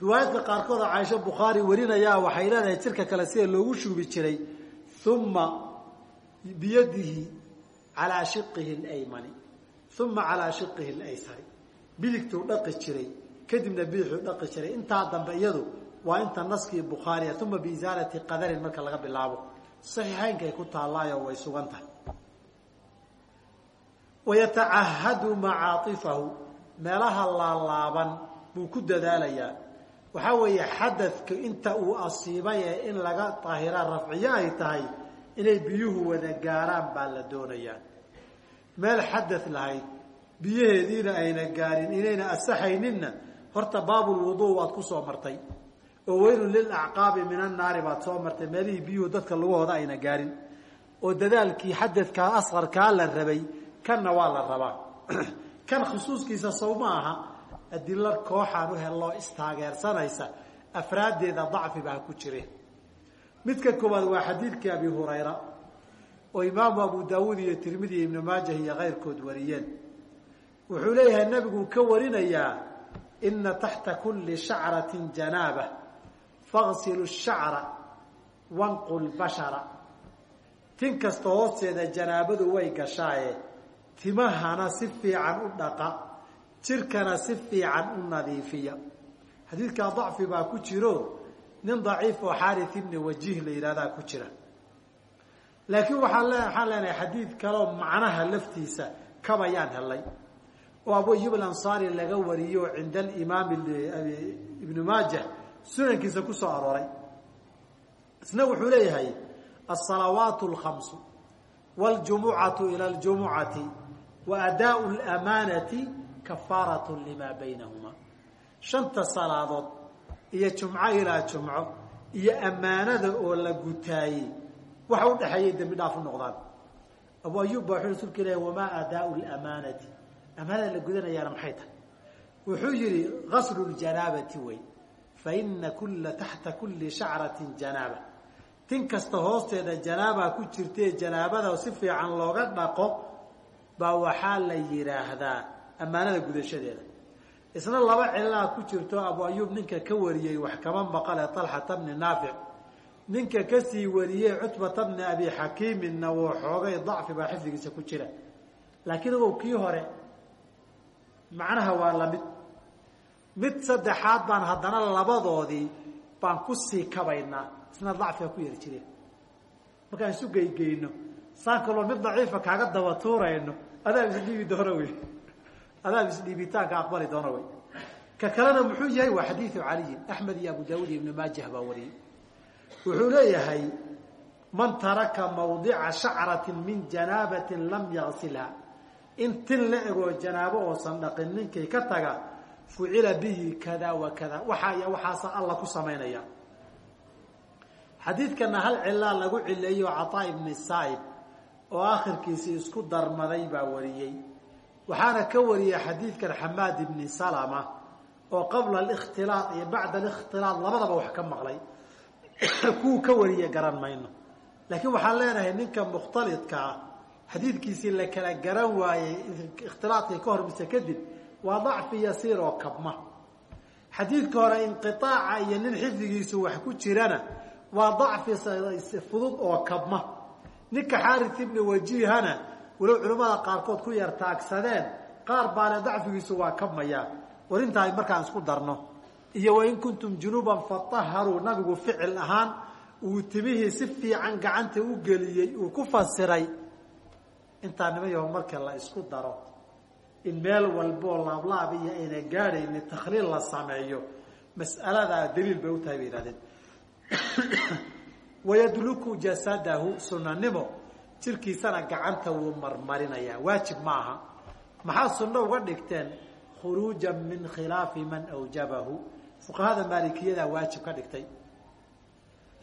riwaayadka qaarkood oo caaisho bukhaari warinayaa waxay leedahay jirka kale sida loogu shubi jiray uma biyadihi calaa shiqihi laymani uma calaa shiqihi laysari bidigtuu dhaqi jiray kadibna bidixuu dhaqi jiray. Intaa dambe iyadu waa inta naskii bukhaariya uma biisaalati qadarin marka laga bilaabo. Saxiixaynkay ku taallaayo way sugan tahay. Wayatacahadu macaaifahu meelaha laalaaban buu ku dadaalayaa waxaa weeye xadadka inta uu asiibay ee in laga daahira rafciyo ay tahay inay biyuhu wada gaaraan baa la doonayaa meel xadad lahayd biyaheediina ayna gaarin inayna asaxayninna horta baabulwuduu waad ku soo martay. Oo weylun lilacqaabi min annaari baad soo martay meelihii biyuhu dadka lagahooda ayna gaarin. Oo dadaalkii xadadkaa asqarkaa la rabay kanna waa la rabaa. [CLEARS THROAT] Kan khusuuskiisa sow ma aha adilo kooxaan u helloo istaageersanaysa afraaddeeda dacfi baa ku jire midka koowaad waa xadiidkii abi hurayra oo imaamu abu daawuud iyo tirmidi iyo ibnu maajah iyo keyrkood wariyeen. Wuxuu leeyahay nebiguu ka warinayaa ina taxta kuli shacratin janaaba fagsilu shacra wanqu lbashara tin kasta hoosteeda janaabadu way gashaaye timahana si fiican u dhaqa jirkana si fiican u nadiifiya. Xadiidkaa dacfi baa ku jiro nin daciif oo xaarith ibni wajiih la yidhahdaa ku jira. Laakiin waxaan le waxaan leenahay xadiid kaleo macnaha laftiisa kabayaan helay oo abu ayub alansaari laga wariyo cinda alimaam ibnu maajah sunankiisa ku soo arooray. Isna wuxuu leeyahay alsalawaat alkhamsu waljumucatu ila aljumucati wa adaau lamaanati kafaarat lima baynahuma. Shanta salaadood iyo jumco ilaa jumco iyo ammaanada oo la gutaayey waxa u dhexeeyay dembi dhaaf u noqdaan. Abu ayub baa wuxuu rasuulka ilahi wamaa adaau lamaanati amaanada la gudanayaana maxay tahay? Wuxuu yihi gaslu ljanaabati wey faina kula taxta kuli shacratin janaaba. Tin kasta hoosteeda janaaba ku jirtae janaabada si fiican looga dhaqo baa waxaa la yidhaahdaa ammaanada gudashadeeda. Isna laba cilaa ku jirto abu ayuub ninka ka wariyey wax kama maqale alxata bni naafic ninka ka sii wariyey cutbata bni abi xakiiminna wuu xoogay dacfi baa xifdigiisa ku jira. Laakiin ogow kii hore macnaha waa la mid mid. Saddexaad baan haddana labadoodii baan ku sii kabaynaa isna dacfiga ku yari jireen markaan isu geygeyno saan kaloo mid daciifa kaaga daba tuurayno adaab isdhiibi doona wey adaab isdhiibitaanka aqbali doona wey ka kalena muxuu yahay waa xadiidu caliyin axmed iyo abu daawud iyo ibnu maajah baa wariyey. Wuxuu leeyahay man taraka mawdica shacratin min janaabatin lam yagsilha in tin la egoo janaabo oosan dhaqin ninkay ka taga fucila bihi kada wa kada waxaa iyo waxaasa alla ku samaynaya. Xadiidkana hal cilaa lagu cileeyo cataa ibni saaib oo akhirkiisii isku darmaday baa wariyey waxaana ka wariyey xadiidkan xamaad ibni salama oo qabla alikhtilaaq iyo bacda alikhtilaaq labadaba wax ka maqlay. [COUGHS] Kuwuu ka wariye garan mayno. Laakiin waxaan leenahay ninka mukhtalidka ah xadiidkiisii la kala garan waayey ikhtilaaqii ka hor mise kadib waa dacfi yasiir oo kabma. Xadiidka hore inqiaaca iyo nin xifdigiisu wax ku jirana waa dacfi fudud oo kabma. Ninka xaari ibni wajihana walow culimmada qaarkood ku yar taagsadeen qaar baale dacfigiisu waa kabmaya warinta ay markaan isku darno. Iyo wain kuntum junuuban fataharuu nabigu ficil ahaan uu timihii si fiican gacanta u geliyey uu ku fasiray intaa nima yaho marka la isku daro in meel walboo laablaab iyo ayna gaadhayni takhliil la sameeyo. Mas'aladaa daliil bay u tahay bay yihahdeen [COUGHS] wayadluku jasadahu sunanimo jirkiisana gacanta wuu marmarinayaa waajib ma aha maxaa sunno uga dhigteen khuruuja min khilaafi man awjabahu fuqahada maalikiyadaa waajib ka dhigtay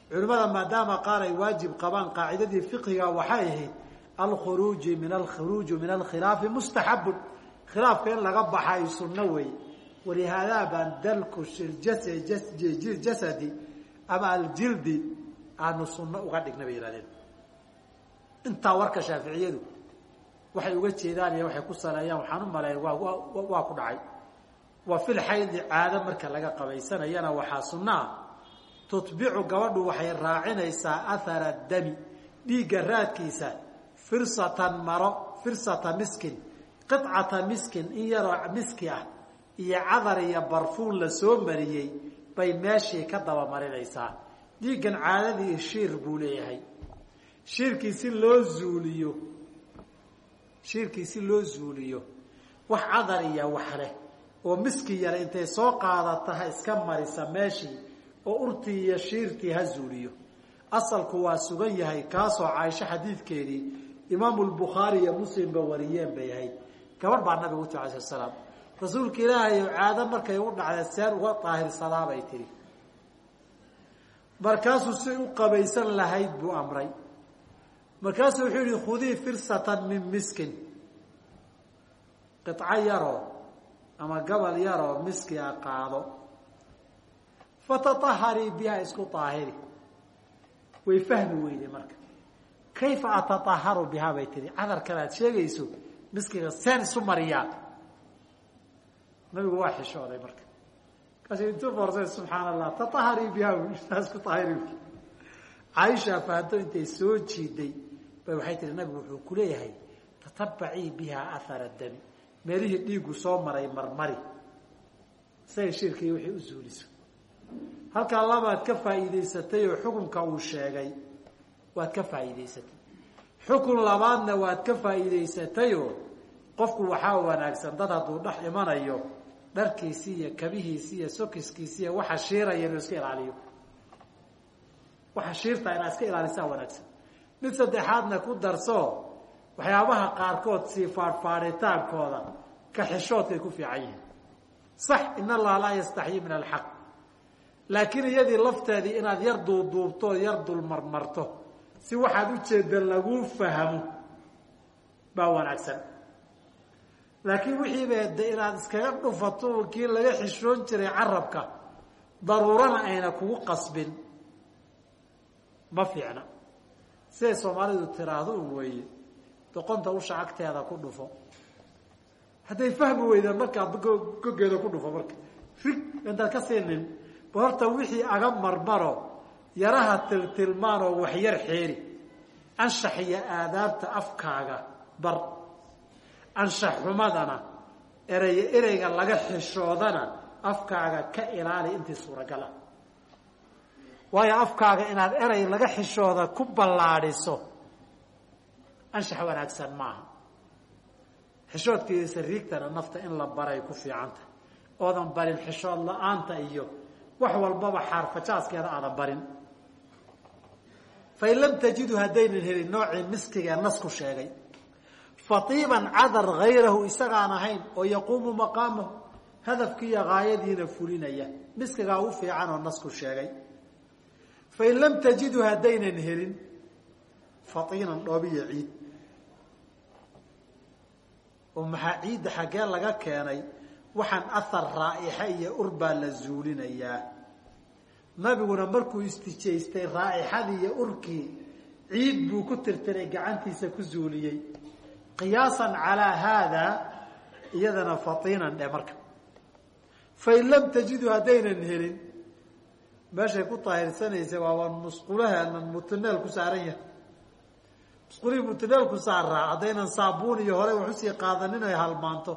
culimmada maadaama qaar ay waajib qabaan qaacidadii fiqhiga waxay ahayd alkhuruuji min alkhuruuju min alkhilaafi mustaxabun khilaafka in laga baxay sunno wey walihaadaa baan dalku jasadi ama aljildi aanu sunno uga dhigna bay yihahdeen intaa warka shaaficiyadu waxay uga jeedaan iyo waxay ku saleeyaan waxaan u maleeya waa waa ku dhacay. Wa fil xaydi caado marka laga qabaysanayana waxaa sunnaha tutbicu gabadhu waxay raacinaysaa athara dami dhiigga raadkiisa firsatan maro firsata miskin qicata miskin in yaroo miski ah iyo cadar iyo barfuun la soo mariyey bay meeshii ka dabamarinaysaa dhiiggan caadadii shiir buu leeyahay shiirkii si loo zuuliyo shiirkii si loo zuuliyo wax cadar iyo wax leh oo miski yare intay soo qaadata iska marisa meeshii oo urtii iyo shiirtii ha zuuliyo. Asalku waa sugan yahay kaasoo caaisho xadiidkeedii imaamu lbukhaari iyo muslimba wariyeen bay ahayd. Gabadh baa nabigu uti alay slat slaam rasuulka ilaahay caado markay u dhacda seen uga daahirsadaa bay tihi markaasuu si u qabaysan lahayd buu amray markaasuu wuxuu yihi khudii firsatan min miskin. Qico yaroo ama gabal yaroo miski a qaado. Fataaharii biha isku daahiri way fahmi weyday marka. Kayfa ataaharu bihaa bay tihi cadarkan aad sheegayso miskiga seen isu mariyaa. Nabigu waa xishooday marka. Markaas intuu forsay subxaan allah taaharii bihaa isku daahiri caaisha fahanto intay soo jiiday bay waxay tihi nabigu wuxuu kuleeyahay tatabacii bihaa ahara dami. Meelihii dhiigu soo maray marmari. Isaga shirkii wixii u zuuliso. Halkaa labaad ka faa'iidaysatay oo xukunka uu sheegay waad ka faa'iidaysatay. Xukun labaadna waad ka faa'iidaysatayoo qofku waxaa wanaagsan dad hadduu dhex imanayo dharkiisii iyo kabihiisii iyo sokiskiisi iyo waxa shiiraya inuu iska ilaaliyo. Waxa shiirtaa inaad iska ilaalisaa wanaagsan mid saddexaadna ku darso waxyaabaha qaarkood sii faadhfaadhitaankooda ka xishoodkay ku fiican yihiin. Sax in allaha laa yastaxyi min alxaq. Laakiin iyadii lafteedii inaad yar duuduubto yar dulmarmarto si waxaad ujeeda laguu fahmo baa wanaagsan. Laakiin wixiiba de inaad iskaga dhufato kii laga xishoon jiray carabka daruurana ayna kugu qasbin. Ma fiicna siday soomaalidu tiraahdo un weeye doqonta usha agteeda ku dhufo. Hadday fahmi weydaan markaa gogeeda ku dhufo marka. Rig intaad ka siinin ba horta wixii aga marmaro yaraha tiltilmaan oo waxyar xeeri. Anshax iyo aadaabta afkaaga bar. Anshax xumadana erey ereyga laga xishoodana afkaaga ka ilaali intii suuragala waayo afkaaga inaad erey laga xishooda ku ballaadhiso anshax wanaagsan maaha. Xishoodka iyo sariigtana nafta in la baray ku fiicanta. Oodan barin xishood la'aanta iyo wax walbaba xaarfajaaskeeda aadan barin. Fain lam tajidu haddaynan helin noocii miskigee nasku sheegay. Fatiiban cadar hayrahu isagaan ahayn oo yaquumu maqaamahu hadafkiiyo gaayadiina fulinaya. Miskigaa u fiican oo nasku sheegay fain lam tajidu haddaynan helin fatiinan dhoobiyo ciid oo maxaa ciidda xaggee laga keenay waxaan ahar raa'ixa iyo ur baa la zuulinayaa nabiguna markuu istijaystay raa'ixadii iyo urkii ciid buu ku tirtiray gacantiisa ku zuuliyey qiyaasan calaa haadaa iyadana fatiinan dhe marka fain lam tajidu haddaynan helin meeshay ku taahirsanaysa waaba musqulaheenan mutuneel ku saaran yahay. Musqulihii mutuneel ku saaraa haddaynan saabuun iyo horey wax u sii qaadanin ay halmaanto.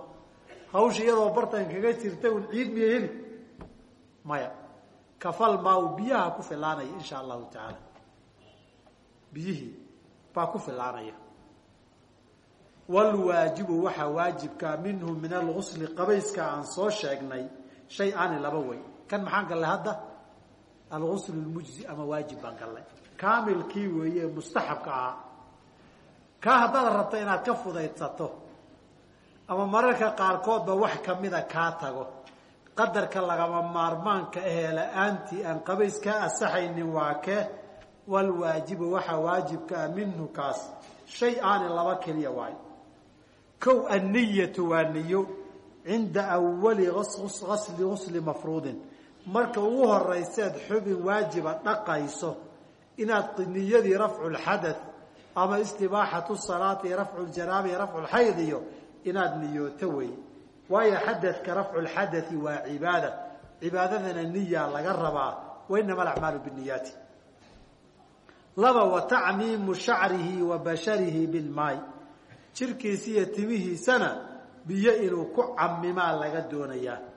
Hawsha iyadoo bartan kaga jirta un ciid miya heli maya kafal maa u biyaha ku filaanaya insha allahu tacaala. Biyihii baa ku filaanaya. Walwaajibu waxaa waajibkaa minhu min algusli qabayska aan soo sheegnay shay ani laba way. Kan maxaan gallay hadda algusl lmujzi ama waajib baan gallay. Kaamilkii weeye mustaxabka ahaa kaa haddaad rabto inaad ka fudaydsato ama mararka qaarkoodba wax kamida kaa tago qadarka lagama maarmaanka ahee la'aantii aan qabays kaa asaxaynin waa kee walwaajibu waxaa waajibkaa minhu kaas. Shay aani laba keliya waayo kow anniyatu waa niyo cinda awali gasli gusli mafruudin marka ugu horayseed xubin waajiba dhaqayso inaad niyadii rafcu lxadath ama istibaaxatu salaati rafcu ljanaaba iyo rafcu lxayd iyo inaad niyooto wey. Waayo xadadka rafcu lxadathi waa cibaada. Cibaadadana niya laga rabaa. Wainama alacmaalu biniyaati laba wa tacmiimu shacrihi wa basharihi bilmaay. Jirkiisa iyo timihiisana biyo inuu ku camimaa laga doonayaa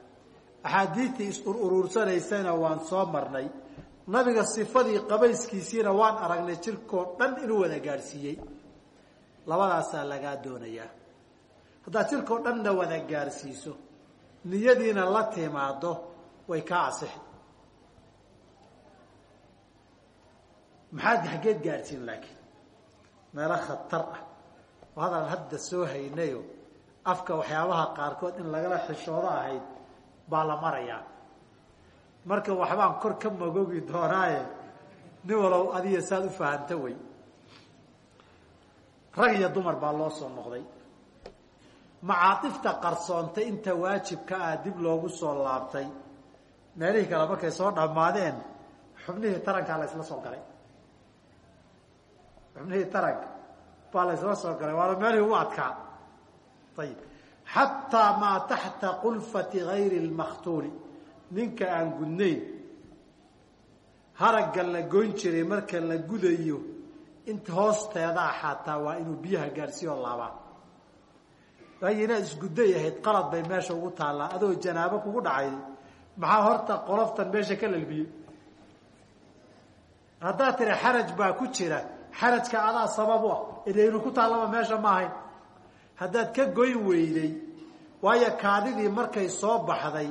axaadiidtii is-uruursanaysana waan soo marnay. Nabiga sifadii qabayskiisiina waan aragnay jirkoo dhan inuu wada gaadhsiiyey. Labadaasaa lagaa doonayaa haddaad jirkoo dhanna wada gaadhsiiso niyadiina la timaado way kaa asixi maxaad xaggeed gaadhsiin laakiin? Meelo khatar ah. Oo hadaan hadda soo haynayo afka waxyaabaha qaarkood in lagala xishoodo ahayd baa la marayaa marka waxbaan kor ka magoogi doonaaye nin walow adiga saad u fahanta wey. Rag iyo dumar baa loo soo noqday. Macaatifta qarsoontay inta waajibka ah dib loogu soo laabtay. Meelihii kale markay soo dhammaadeen xubnihii tarankaa la isla soo galay. Xubnihii taranka baa la isla soo galay waana meelihii u adkaa. Ayib xataa maa taxta qulfati gayri lmakhtuuli ninka aan gudnayn haragga la goyn jiray marka la gudayo inta hoosteedaa xataa waa inuu biyaha gaadhsiiyo laabaa waayo inaad isgudday ahayd qalad bay meesha ugu taallaa. Adoo janaabo kugu dhacay maxaa horta qoloftan meesha ka lalbiyey haddaad tiri xaraj baa ku jira. Xarajka adaa sabab u ah. Idaynu ku taallaba meesha ma ahayn haddaad ka goyn weyday waayo kaadidii markay soo baxday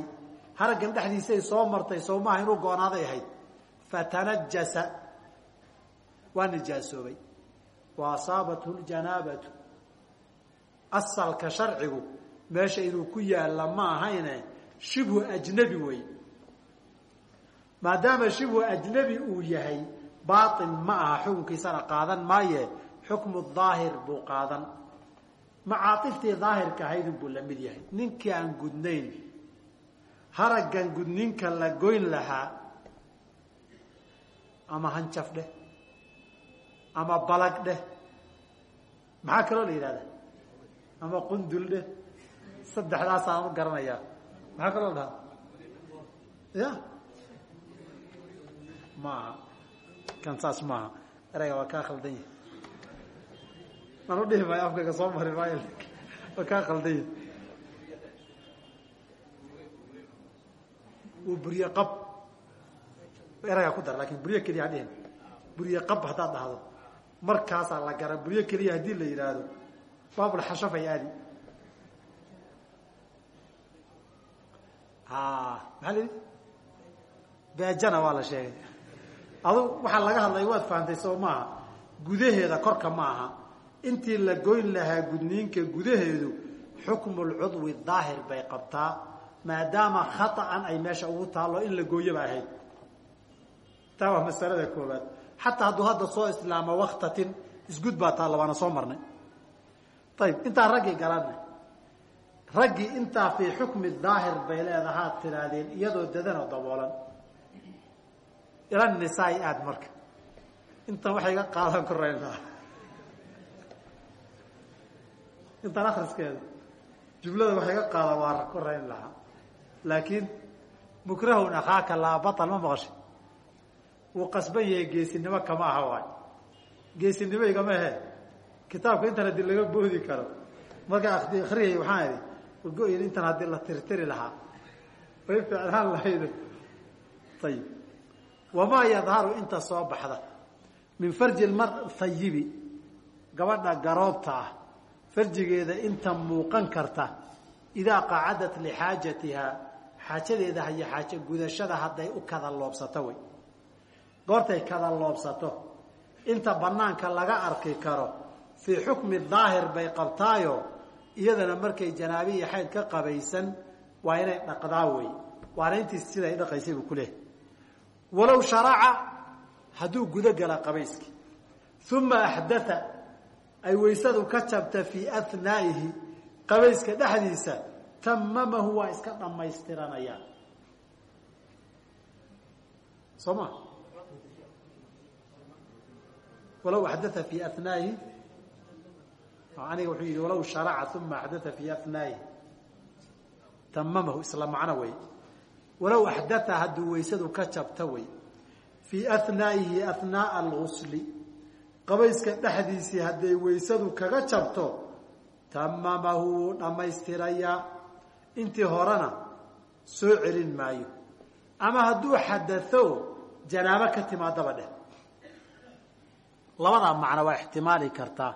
haraggan dhexdiisay soo martay soo maaha inuu go-naaday ahayd. Fatanajasa waa nijaasoobay wa asaabathu ljanaabatu asalka sharcigu meesha inuu ku yaalla ma ahayne shibhu ajnabi wey maadaama shibhu ajnabi uu yahay baain ma aha xukunkiisana qaadan maaye xukmu daahir buu qaadan macaaiftii daahirka ahaydin buu la mid yahay. Ninkii aan gudnayn haraggan gudninka la goyn lahaa ama hanjaf dheh ama balag dheh maxaa kaloo la yidhahda ama qundul dheh? Saddexdaasaan u garanayaa. Maxaa kaloo la dhahaa ya maaha. Kan saas maaha. Erayga waa kaa khaldan yahi aan udhihi maayo afkayga soo mari maayo waa kaa uu buriye qab. Eragaa ku dar laakiin buryo keliya ha dhihin burye qab haddaad dhahdo. Markaasaa la gara buryo keliya haddii la yidhaahdo baabulxashafay aadi. Maxaa la yidhi? Beejana waa la sheegay. Adu waxaa laga hadlay waad fahamtay soo maaha. Gudaheeda korka ma aha intii la goyn lahaa gudniinka gudaheedu xukmu lcudwi daahir bay qabtaa maadaama khaطan ay meesha ugu taallo in la gooyoba ahayd. Taa waa masalada koobaad xataa hadduu hadda soo islaamo waktatin isgud baa taalla waana soo marnay. Ayib intaa raggii galanna raggii intaa fii xukmi daahir bay leedahaad tidhaahdeen iyadoo dadanoo daboolan. Ila nisaai aad marka. Intan waxay ga qaadan korayn intan akriskeeda jumlada waxay ga qaada waa korayn lahaa. Laakiin mukrahun akhaaka laa batal ma maqashay. Wuu qasban yahay geesinimo kama aha waay. Geesinimo igama ahe. Kitaabka intan haddii laga boodi karo. Markaa akriyay waxaan idhi wargo-in intan haddii la tirtiri lahaa. Way ficnaan lahayd. Ayib wamaa yadharu inta soo baxda? Min farji mar hayibi gabadha garoobta ah farjigeeda inta muuqan karta idaa qacadat lixaajatihaa xaajadeeda hayo xaajo gudashada hadday u kada loobsato wey goortay kada loobsato. Inta banaanka laga arki karo fii xukmi daahir bay qabtaayo iyadana markay janaabi iyo xayd ka qabaysan waa inay dhaqdaa wey waana intii siday dhaqaysay buu ku leehay walow sharaca hadduu gudo gala qabayski. Uma axdaa ay weysadu ka jabta fii anaa'ihi qabayska dhexdiisa tamamahu waa iska dhammaystiranayaan soo ma? Walow axdaa fii anaa'ihi aniga wuxuu yidhi walow sharaca uma axdaa fii anaa'ihi tamamahu isla macno wey. Walow axdaa hadduu weysadu ka jabta wey. Fii anaa'ihi anaaءa algusli qabayska dhexdiisii hadday weysadu kaga jabto tamamahu wuu dhammaystirayaa. Intii horena soo celin maayo. Ama hadduu xadao janaabo ka timaadaba dheh. Labadaa macno waa ixtimaali kartaa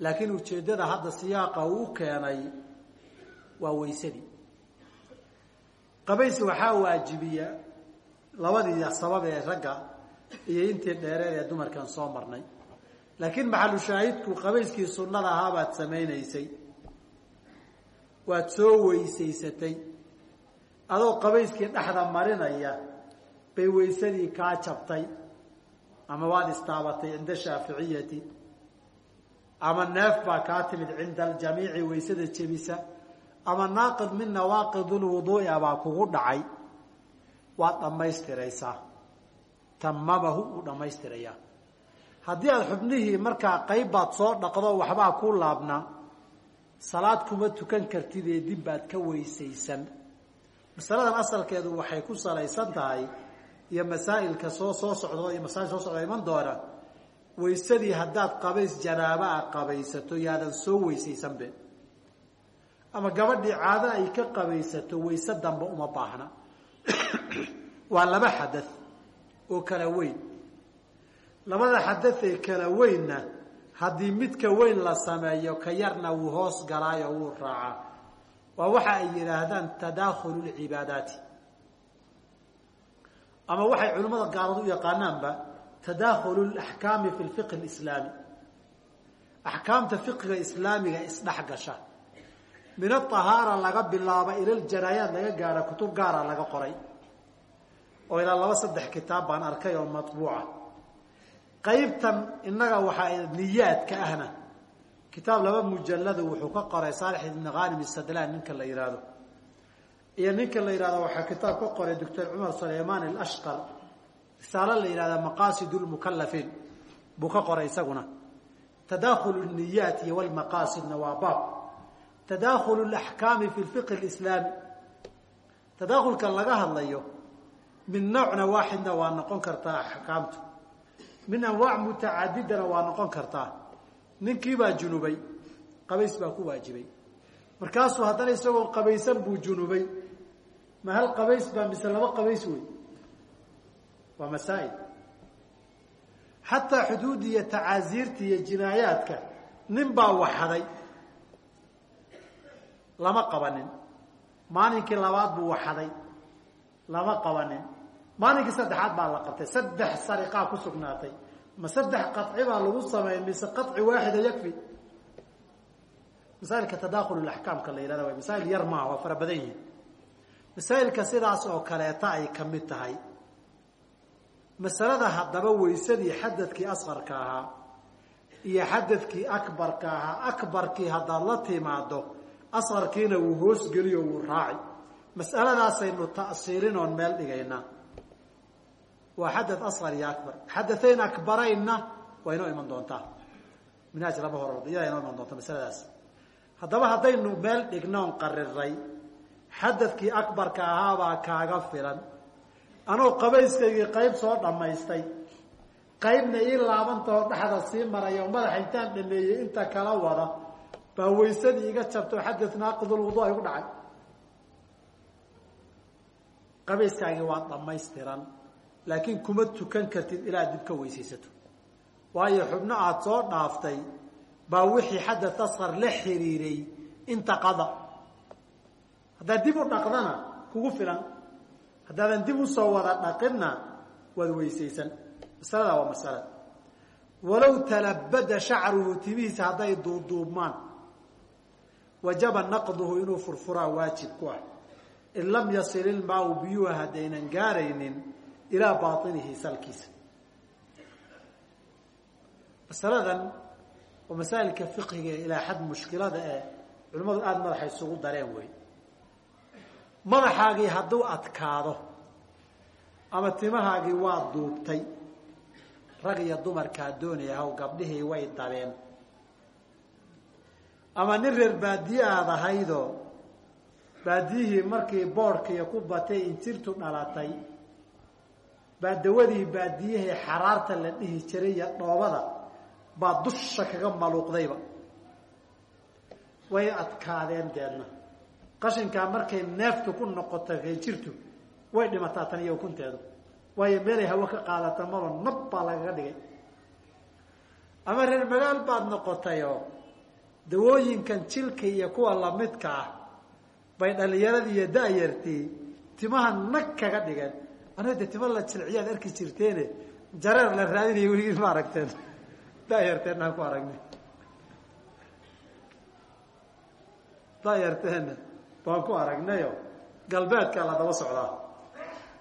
laakiin ujeeddada hadda siyaaqa uu keenay waa weysadii qabays waxaa waajibiya labadii sabab ee ragga iyo intii dheereed ee dumarkan soo marnay laakiin maxalu shaahidku qabayskii sunnada ahaa baad samaynaysay. Waad soo weysaysatay. Adoo qabayskii dhexda marinaya bay weysadii kaa jabtay. Ama waad istaabatay cinda shaaficiyati. Ama neef baa kaa timid cinda aljamiici weysada jebisa. Ama naaqid min nawaaqid lwuduu'i baa kugu dhacay. Waad dhammaystiraysaa. Tamamahu uu dhammaystirayaa haddii aada xubnihii markaa qayb baad soo dhaqdo waxbaa ku laabnaa salaad kuma tukan kartid ee dib baad ka weysaysan. Masaladan asalkeedu waxay ku salaysan tahay iyo masaa'ilka soo soo socdo iyo masaa'il soo socda iman doona weysadii haddaad qabays janaaba a qabaysato yaadan soo weysaysanbe ama gabadhii caado ay ka qabaysato weyse dambe uma baahna. [COUGHS] Waa laba xadath oo kala weyn labada xadathee kala weynna haddii midka weyn la sameeyo ka yarna wuu hoos galaayo wuu raacaa waa waxa ay yidhaahdaan tadaakhulu lcibaadaati ama waxay culimmada gaaladu u yaqaanaanba tadaakhulu laxkaami fi lfiqhi lislaami axkaamta fiqiga islaamiga isdhex gasha. Min aahaara laga bilaabo ila janaayaad laga gaara kutub gaara laga qoray. Oo ilaa laba saddex kitaab baan arkay oo matbuuca qaybtan innaga waxaa niyaadka ahna. Kitaab laba mujaladu wuxuu ka qoray saalix ibn khanim sadlan ninka la yihahdo iyo ninka la yihahdo waxaa kitaab ka qoray doctor cumar sulayman alashqar risaalo la yihahda maqasid lmukalafiin buu ka qoray isaguna. Tadakhul niyaat iyo wlmaqaasidna waa baab. Tadakhul laxkaami fi lfiqhi lislaami tadakhulka laga hadlayo min noocna waaxidna waa noqon kartaa axkaamtu min anwaac mutacadidana waa noqon kartaa. Ninkiibaa junubay qabays baa ku waajibay. Markaasuu haddana isagoo qabaysan buu junubay. Ma hal qabays baa mise laba qabays wey waa masaa'il. Xataa xuduudda iyo tacaasiirta iyo jinaayaadka nin baa waxaday. Lama qabanin. Maalinkii labaad buu waxaday. Lama qabanin maalinkii saddexaad baa la qabtay. Saddex sariqaa ku sugnaatay. Ma saddex qaci baa lagu sameeyay mise qaci waaxida yakfi masaailka tadakhul axkaamka la yihahda way masaa'il yar maaha waa fara badan yihiin. Masaa'ilka sidaas oo kaleeta ay ka mid tahay. Masalada haddaba weysadii xadadkii asqarka ahaa iyo xadadkii akbarka ahaa akbarkii haddaad la timaado asqarkiina wuu hoosgeliyo wuu raaci mas'aladaasaynu ta'siilin oon meel dhigaynaa waa xadad asqar iyo akbar. Xadatayn akbaraynna waa inoo iman doontaa. Minhaaj lama hor iyadaa inoo iman doonta masaladaas. Haddaba haddaynu meel dhignoon qariray xadadkii akbarka ahaabaa kaaga filan. Anoo qabayskaygii qayb soo dhammaystay. Qaybna ii laabantao dhexda sii maraya oo madaxa intaan dhameeyey inta kala wada baa waysadii iga jabto xadad naaqidul wudu ku dhacay. Qabayskaagii waa dhammaystiran laakiin kuma tukan kartid ilaa dib ka weysaysato. Waayo xubno aada soo dhaaftay baa wixii xadad asqar la xiriiray inta qada. Haddaad dib u dhaqdana kugu filan. Haddaadan dib u soo wada dhaqinna waad weysaysan. Masaladaa waa masala. Walow talabada shacruhu timihiisa hadday duuduubmaan wajaba naqduhu inuu furfuraa waajib ku ah. In lam yasil ilmaau biyuha haddaynan gaaraynin ilaa bainihi salkiisa. Masaladan waa masaa'ilka fiqiga ee ilaa xad mushkilada ee culimmadu aada madaxa isugu dareen wey madaxaagii hadduu adkaado ama timahaagii waa duubtay rag iyo dumarkaa doonaya haw gabdhihii way dabeen ama nin reer baadiye aada ahaydoo baadiyihii markii boodhkiiyo ku batay injirtu dhalatay baa dawadii baadiyahee xaraarta la dhihi jiray iyo dhoobada baa dusha kaga maluuqdayba. Way adkaadeen deedna. Qashinkaa markay neeftu ku noqoto reejirtu way dhimataa tan iyo ukunteedu. Waayo meelay hawo ka qaadata malo nab baa lagaga dhigay. Ama reer magaal baad noqotayoo dawooyinkan jilka iyo kuwa lamidka ah bay dhalinyaradii iyo da-yartii timaha nag kaga dhigeen aniga de tima la jilciyaad arki jirteene jareer la raadinaya weligii ma aragteen. Da-yarteenna ku aragnay. Da-yarteenna baan ku aragnayo galbeedkaa la daba socdaa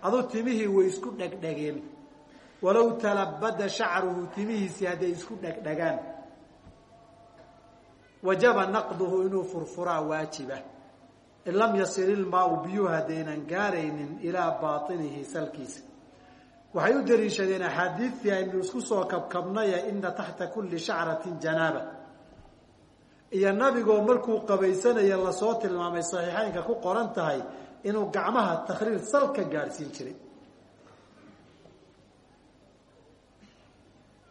aduu timihii way isku dhegdhegeen. Walow talabada shacruhu timihiisii hadday isku dhegdhegaan. Wajaba naqduhu inuu furfuraa waajiba in lam yasil ilmaau biyuhu haddaynan gaaraynin ilaa bainihi salkiisa. Waxay u daliishadeen axaadiidtii aynu isku soo kabkabnaya ina taxta kuli shacratin janaaba. Iyo nabigoo markuu qabaysanaya la soo tilmaamay saxiixeynka ku qoran tahay inuu gacmaha takriir salka gaadhsiin jiray.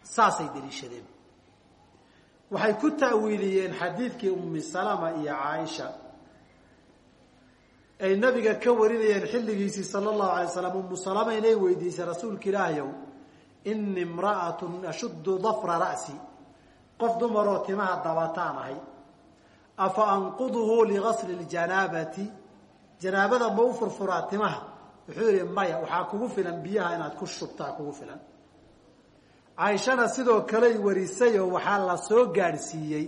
Saasay daliishadeen waxay ku ta'wiiliyeen xadiidkii ummi salama iyo caaisha ay nabiga ka warinayeen xilligiisii sala allahu alay slam ummu salama inay weydiisay rasuulka ilaahayow ini imra'atun ashuddu dafra ra'si. Qof dumaroo timaha dabataan ahay afa anquduhu ligasli ljanaabati? Janaabada ma u furfuraa timaha. Wuxuu yihi maya waxaa kugu filan biyaha inaad ku shubtaa kugu filan. Caaishana sidoo kaley warisay oo waxaa la soo gaadhsiiyey.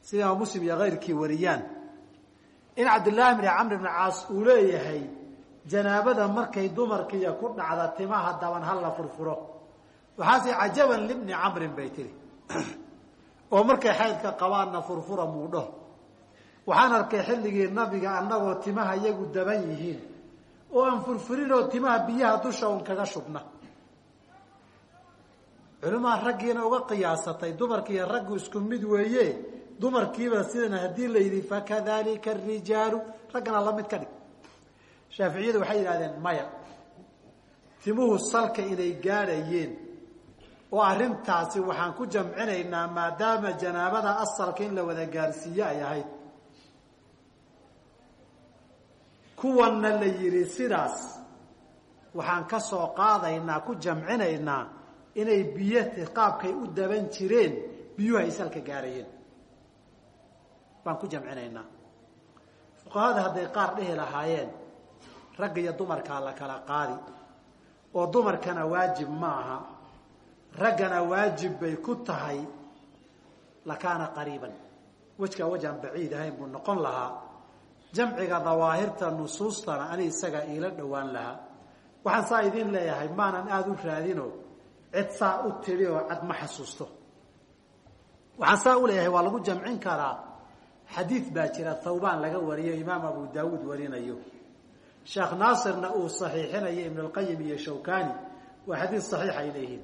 Sida imaam muslim iyo kayrkii wariyaan in cabdillaahi bni camr bni caas uu leeyahay janaabada markay dumarkiiyo ku dhacda timaha daban ha la furfuro. Waxaase cajaban libni camrin bay tiri. [CLEARS THROAT] Oo markay xaydka qabaanna furfura muudho. Waxaan arkay xilligii nabiga annagoo timaha iyagu daban yihiin. Oo aan furfurinoo timaha biyaha dusha un kaga shubna. Culimaa raggiina uga qiyaasatay dumarkiiyo raggu isku mid weeye dumarkiiba sidan haddii la yidhi fakadalika arijaalu raggana la mid ka dhig. Shaaficiyadu waxay yidhahdeen maya timuhu salka inay gaadhayeen oo arrintaasi waxaan ku jamcinaynaa maadaama janaabada asalka in la wada gaarsiiye ay ahayd. Kuwanna la yidhi sidaas waxaan ka soo qaadaynaa ku jamcinaynaa inay biyo qaabkay u daban jireen biyuhu ay salka gaarayeen baan ku jamcinaynaa. Fuqahada hadday qaar dhihi lahaayeen ragga iyo dumarkaa la kala qaadi. Oo dumarkana waajib ma aha raggana waajib bay ku tahay lakaana qariiban. Wejkaa wejaan baciid ahayn buu noqon lahaa. Jamciga dawaahirta nusuustana ani isaga iila dhowaan lahaa. Waxaan saa idiin leeyahay maanan aada u raadino cid saa u tidhi oo cad ma xasuusto. Waxaan saa u leeyahay waa lagu jamcin karaa xadiid baa jira tawbaan laga wariyo imaam abu daawuud warinayo. Sheekh naasirna uu saxiixinayo ibnulqayim iyo shawkani waa xadiid saxiixa ay leeyihiin.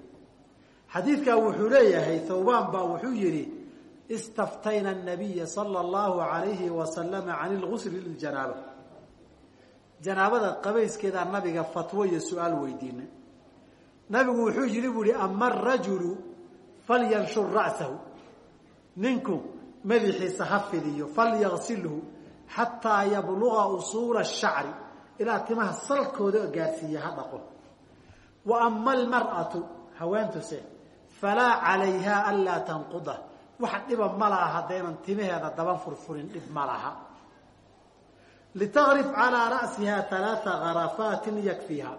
Xadiidkaa wuxuu leeyahay thawbaan baa wuxuu yidhi istaftayna anabiya sala allahu alayhi wasalama can ilgusli liljanaaba. Janaabada qabayskeedaa nabiga fatwo iyo su'aal weydiinay nabigu wuxuu yidhi buu yihi madaxiisa ha fidiyo falyagsilhu xataa yabluga usuula الshacri ilaa timaha salkooda gaarsiiya ha dhaqo. Wa ama almar'atu haweentuse falaa calayha anlaa tanquda wax dhiba ma laha timaheeda daban furfurin dhib ma laha. Litagrif calaa ra'siha alaaa garafaatin yakfiiha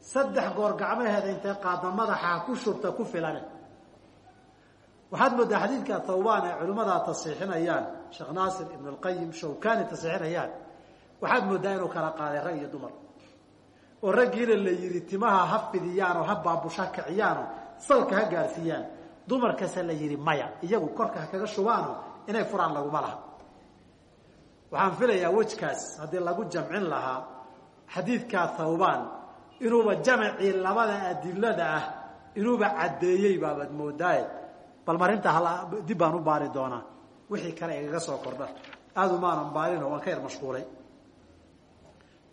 saddex goor gacmaheeda intay qaadda madaxa ku shubta ku filane waxaad moodaa xadiidka thawbaan ay culimmadaa tasiixinayaan sheekh naasir ibn اlqayim shawkani tasiixinayaan. Waxaad moodaa inuu kala qaaday rag iyo dumar. Oo raggiina la yidhi timaha ha fidiyaanoo ha baabusha kiciyaano salka ha gaarsiiyaan. Dumarkase la yidhi maya iyagu korka ha kaga shubaano inay furaan laguma laha. Waxaan filayaa wejkaas haddii lagu jamcin lahaa xadiidkaa thawbaan inuuba jamacii labada adilada ah inuuba caddeeyey baabaad moodaaye bal marinta dib baan u baari doonaa. Wixii kale igaga soo kordha. Aada umaanan baarinoo waan ka yar mashquulay.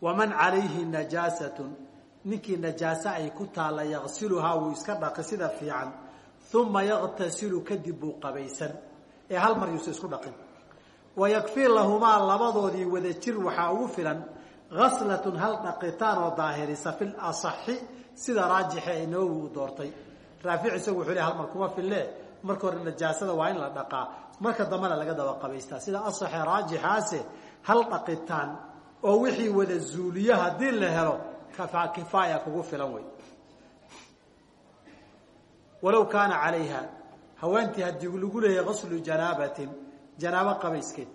Waman calayhi najaasatun ninkii najaase ay ku taalla yaqsiluhaa wuu iska dhaqi sida fiican. Uma yaqtasilu kadib buu qabaysan. Ee hal mar yuusa isku dhaqin. Wayakfii lahumaa labadoodii wada jir waxaa ugu filan. Gaslatun hal dhaqitaan oo daahirisa fil asaxi. Sida raajixa ee doortay. Raafic isagu wuxuu le hal mar kuma fille marka hore najaasada waa in la dhaqaa. Marka dambena laga daba qabaystaa sida asaxe raajixaase hal dhaqitaan oo wixii wada zuuliyo haddii la helo kifaaya kugu filan wey walow kaana calayha haweentii haddii lagu leeyahay gaslu janaabatin janaabo qabayskeed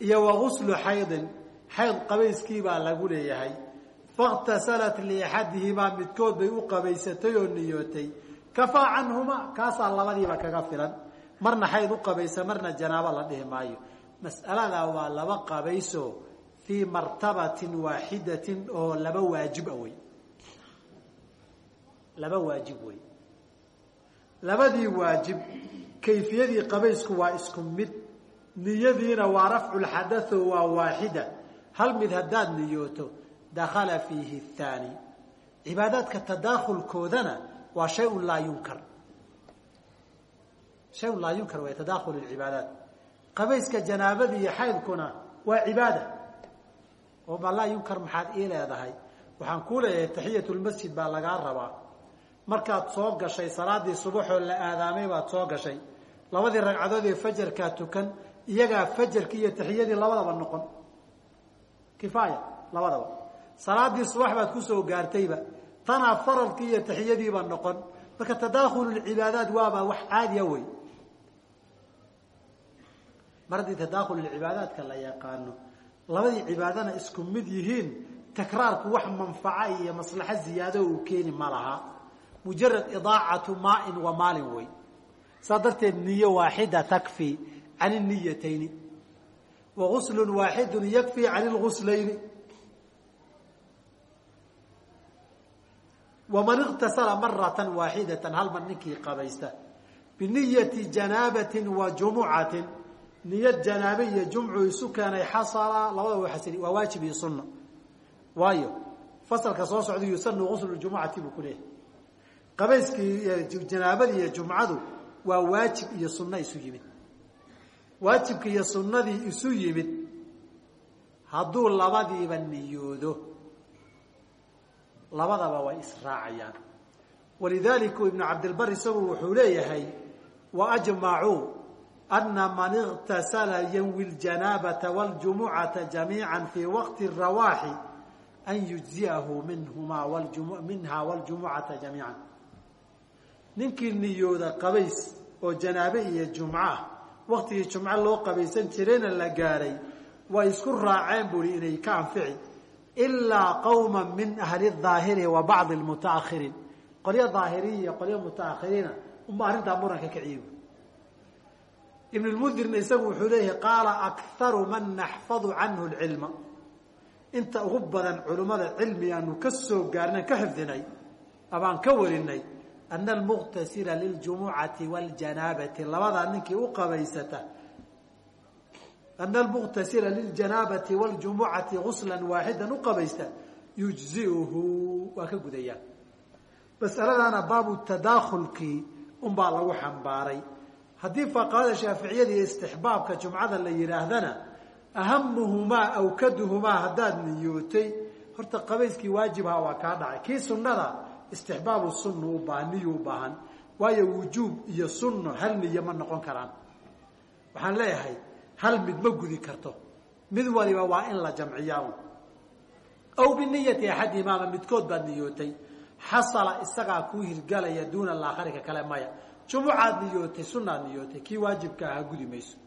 iyo wa guslu xaydin xayd qabayskii baa lagu leeyahay fakhtasalat liaxadihimaa midkood bay u qabaysatay oo niyootay kafaa canhuma kaasaa labadiiba kaga filan. Marna xayd u qabaysa marna janaabo la dhihi maayo. Waa laba qabayso fii martabatin waaxidatin oo laba waajib a wey. Laba waajib wey. Labadii waajib kayfiyadii qabaysku waa isku mid niyadiina waa rafculxadatho waa waaxida. Hal mid haddaad niyooto dakhala fiihi thaani. Cibaadaadka tadaakhulkoodana waa shayun laa yunkar. Shayun laa yunkar way tadaakhul lcibaadaat qabayska janaabada iyo xaydkuna waa cibaada. Oo ma laa yunkar maxaad ii leedahay. Waxaan kuu leeyahay taxiyat lmasjid baa lagaa rabaa. Markaad soo gashay salaadii subaxoo la aadaamay baad soo gashay. Labadii ragcadood ee fajarkaa tukan iyagaa fajarkii iyo taxiyadii labadaba noqon. Kifaaya labadaba. Salaadii subax baad ku soo gaartayba tanaa faralkii iyo taxiyadiiba noqon. Marka tadaakhulu lcibaadaat waaba wax caadiya wey mar haddii tadaakhul lcibaadaadka la yaqaano labadii cibaadana isku mid yihiin takraarku wax manfaca iyo maslaxo ziyaado uu keeni ma laha. Mujarad idaacatu maain wa maalin wey saa darteed niyo waaxida takfi can niyatayni wa guslun waaxidu yakfi can lguslayni waman iktasala maratan waaxidatan hal mar ninkii qabaysta? Biniyati janaabatin wa jumucatin. Niyad janaabe iyo jumcu isu keenay xasala labada wa xasili waa waajib iyo sunna. Waayo fasalka soo socda yusanu guslu jumucati buu ku qabayskii janaabadii iyo jumcadu waa waajib iyo sunno isu yimid. Waajibka iyo sunnadii isu yimid hadduu labadiiba niyoodo labadaba way israacayaan. Walidaalika ibnu cabdilbar isagu wuxuu leeyahay wa ajmacuu ana man iktasala yanwi ljanaabata waljumucata jamiica fii waqti rawaaxi an yujziahu minhumaa minha waljumucata jamiica ninkii niyooda qabays oo janaabe iyo jumco ah waktigii jumco loo qabaysan jirayna la gaadhay way isku raaceen buri inay ka anfici ilaa qawma min ahli daahiri wa bacdi lmutaakhiriin qolyo daahiriya iyo qolyo mutaakhiriina unba arrintaa muranka kiciye ibn lmundirna isagu wuxuu leeyahay qaala akharu man naxfadu canhu lcilma inta ugu badan culimmada cilmi aanu ka soo gaarnay ka xifdinay abaan ka warinay ana almuqtasila liljumucati waljanaabati labadaa ninkii u qabaysata ana almuqtasila liljanaabati waljumucati guslan waaxidan u qabaysta yujziuhu waa ka gudayaan masaladaana baabu tadaakhulkii unbaa lagu xambaaray haddii faqahada shaaficiyada iyo istixbaabka jumcada la yidhaahdana ahamuhumaa awkaduhumaa haddaad niyootay horta qabayskii waajibha waa kaa dhacay kii sunnada istixbaabu sunna u baahan niyu u baahan waayo wujuub iyo sunno hal niyo ma noqon karaan waxaan leeyahay hal mid ma gudi karto. Mid waliba waa in la jamciyaa aw biniyati axadihimaama midkood baad niyootay. Xasala isagaa kuu hirgalaya duuna laakharika kale maya. Jumucaad niyootay sunnaad niyootay kii waajibka aha gudi mayso.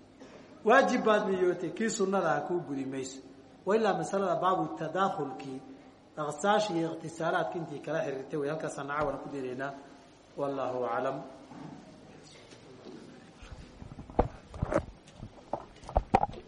Waajib baad niyootay kii sunnada aha kuu gudi mayso. Wailaa masalada baabu tadaakhulkii aqsaashi iyo ikhtisaalaadka intii kala xiriirtay way halkaasaan nacawana ku diraynaa. Wallahu aclam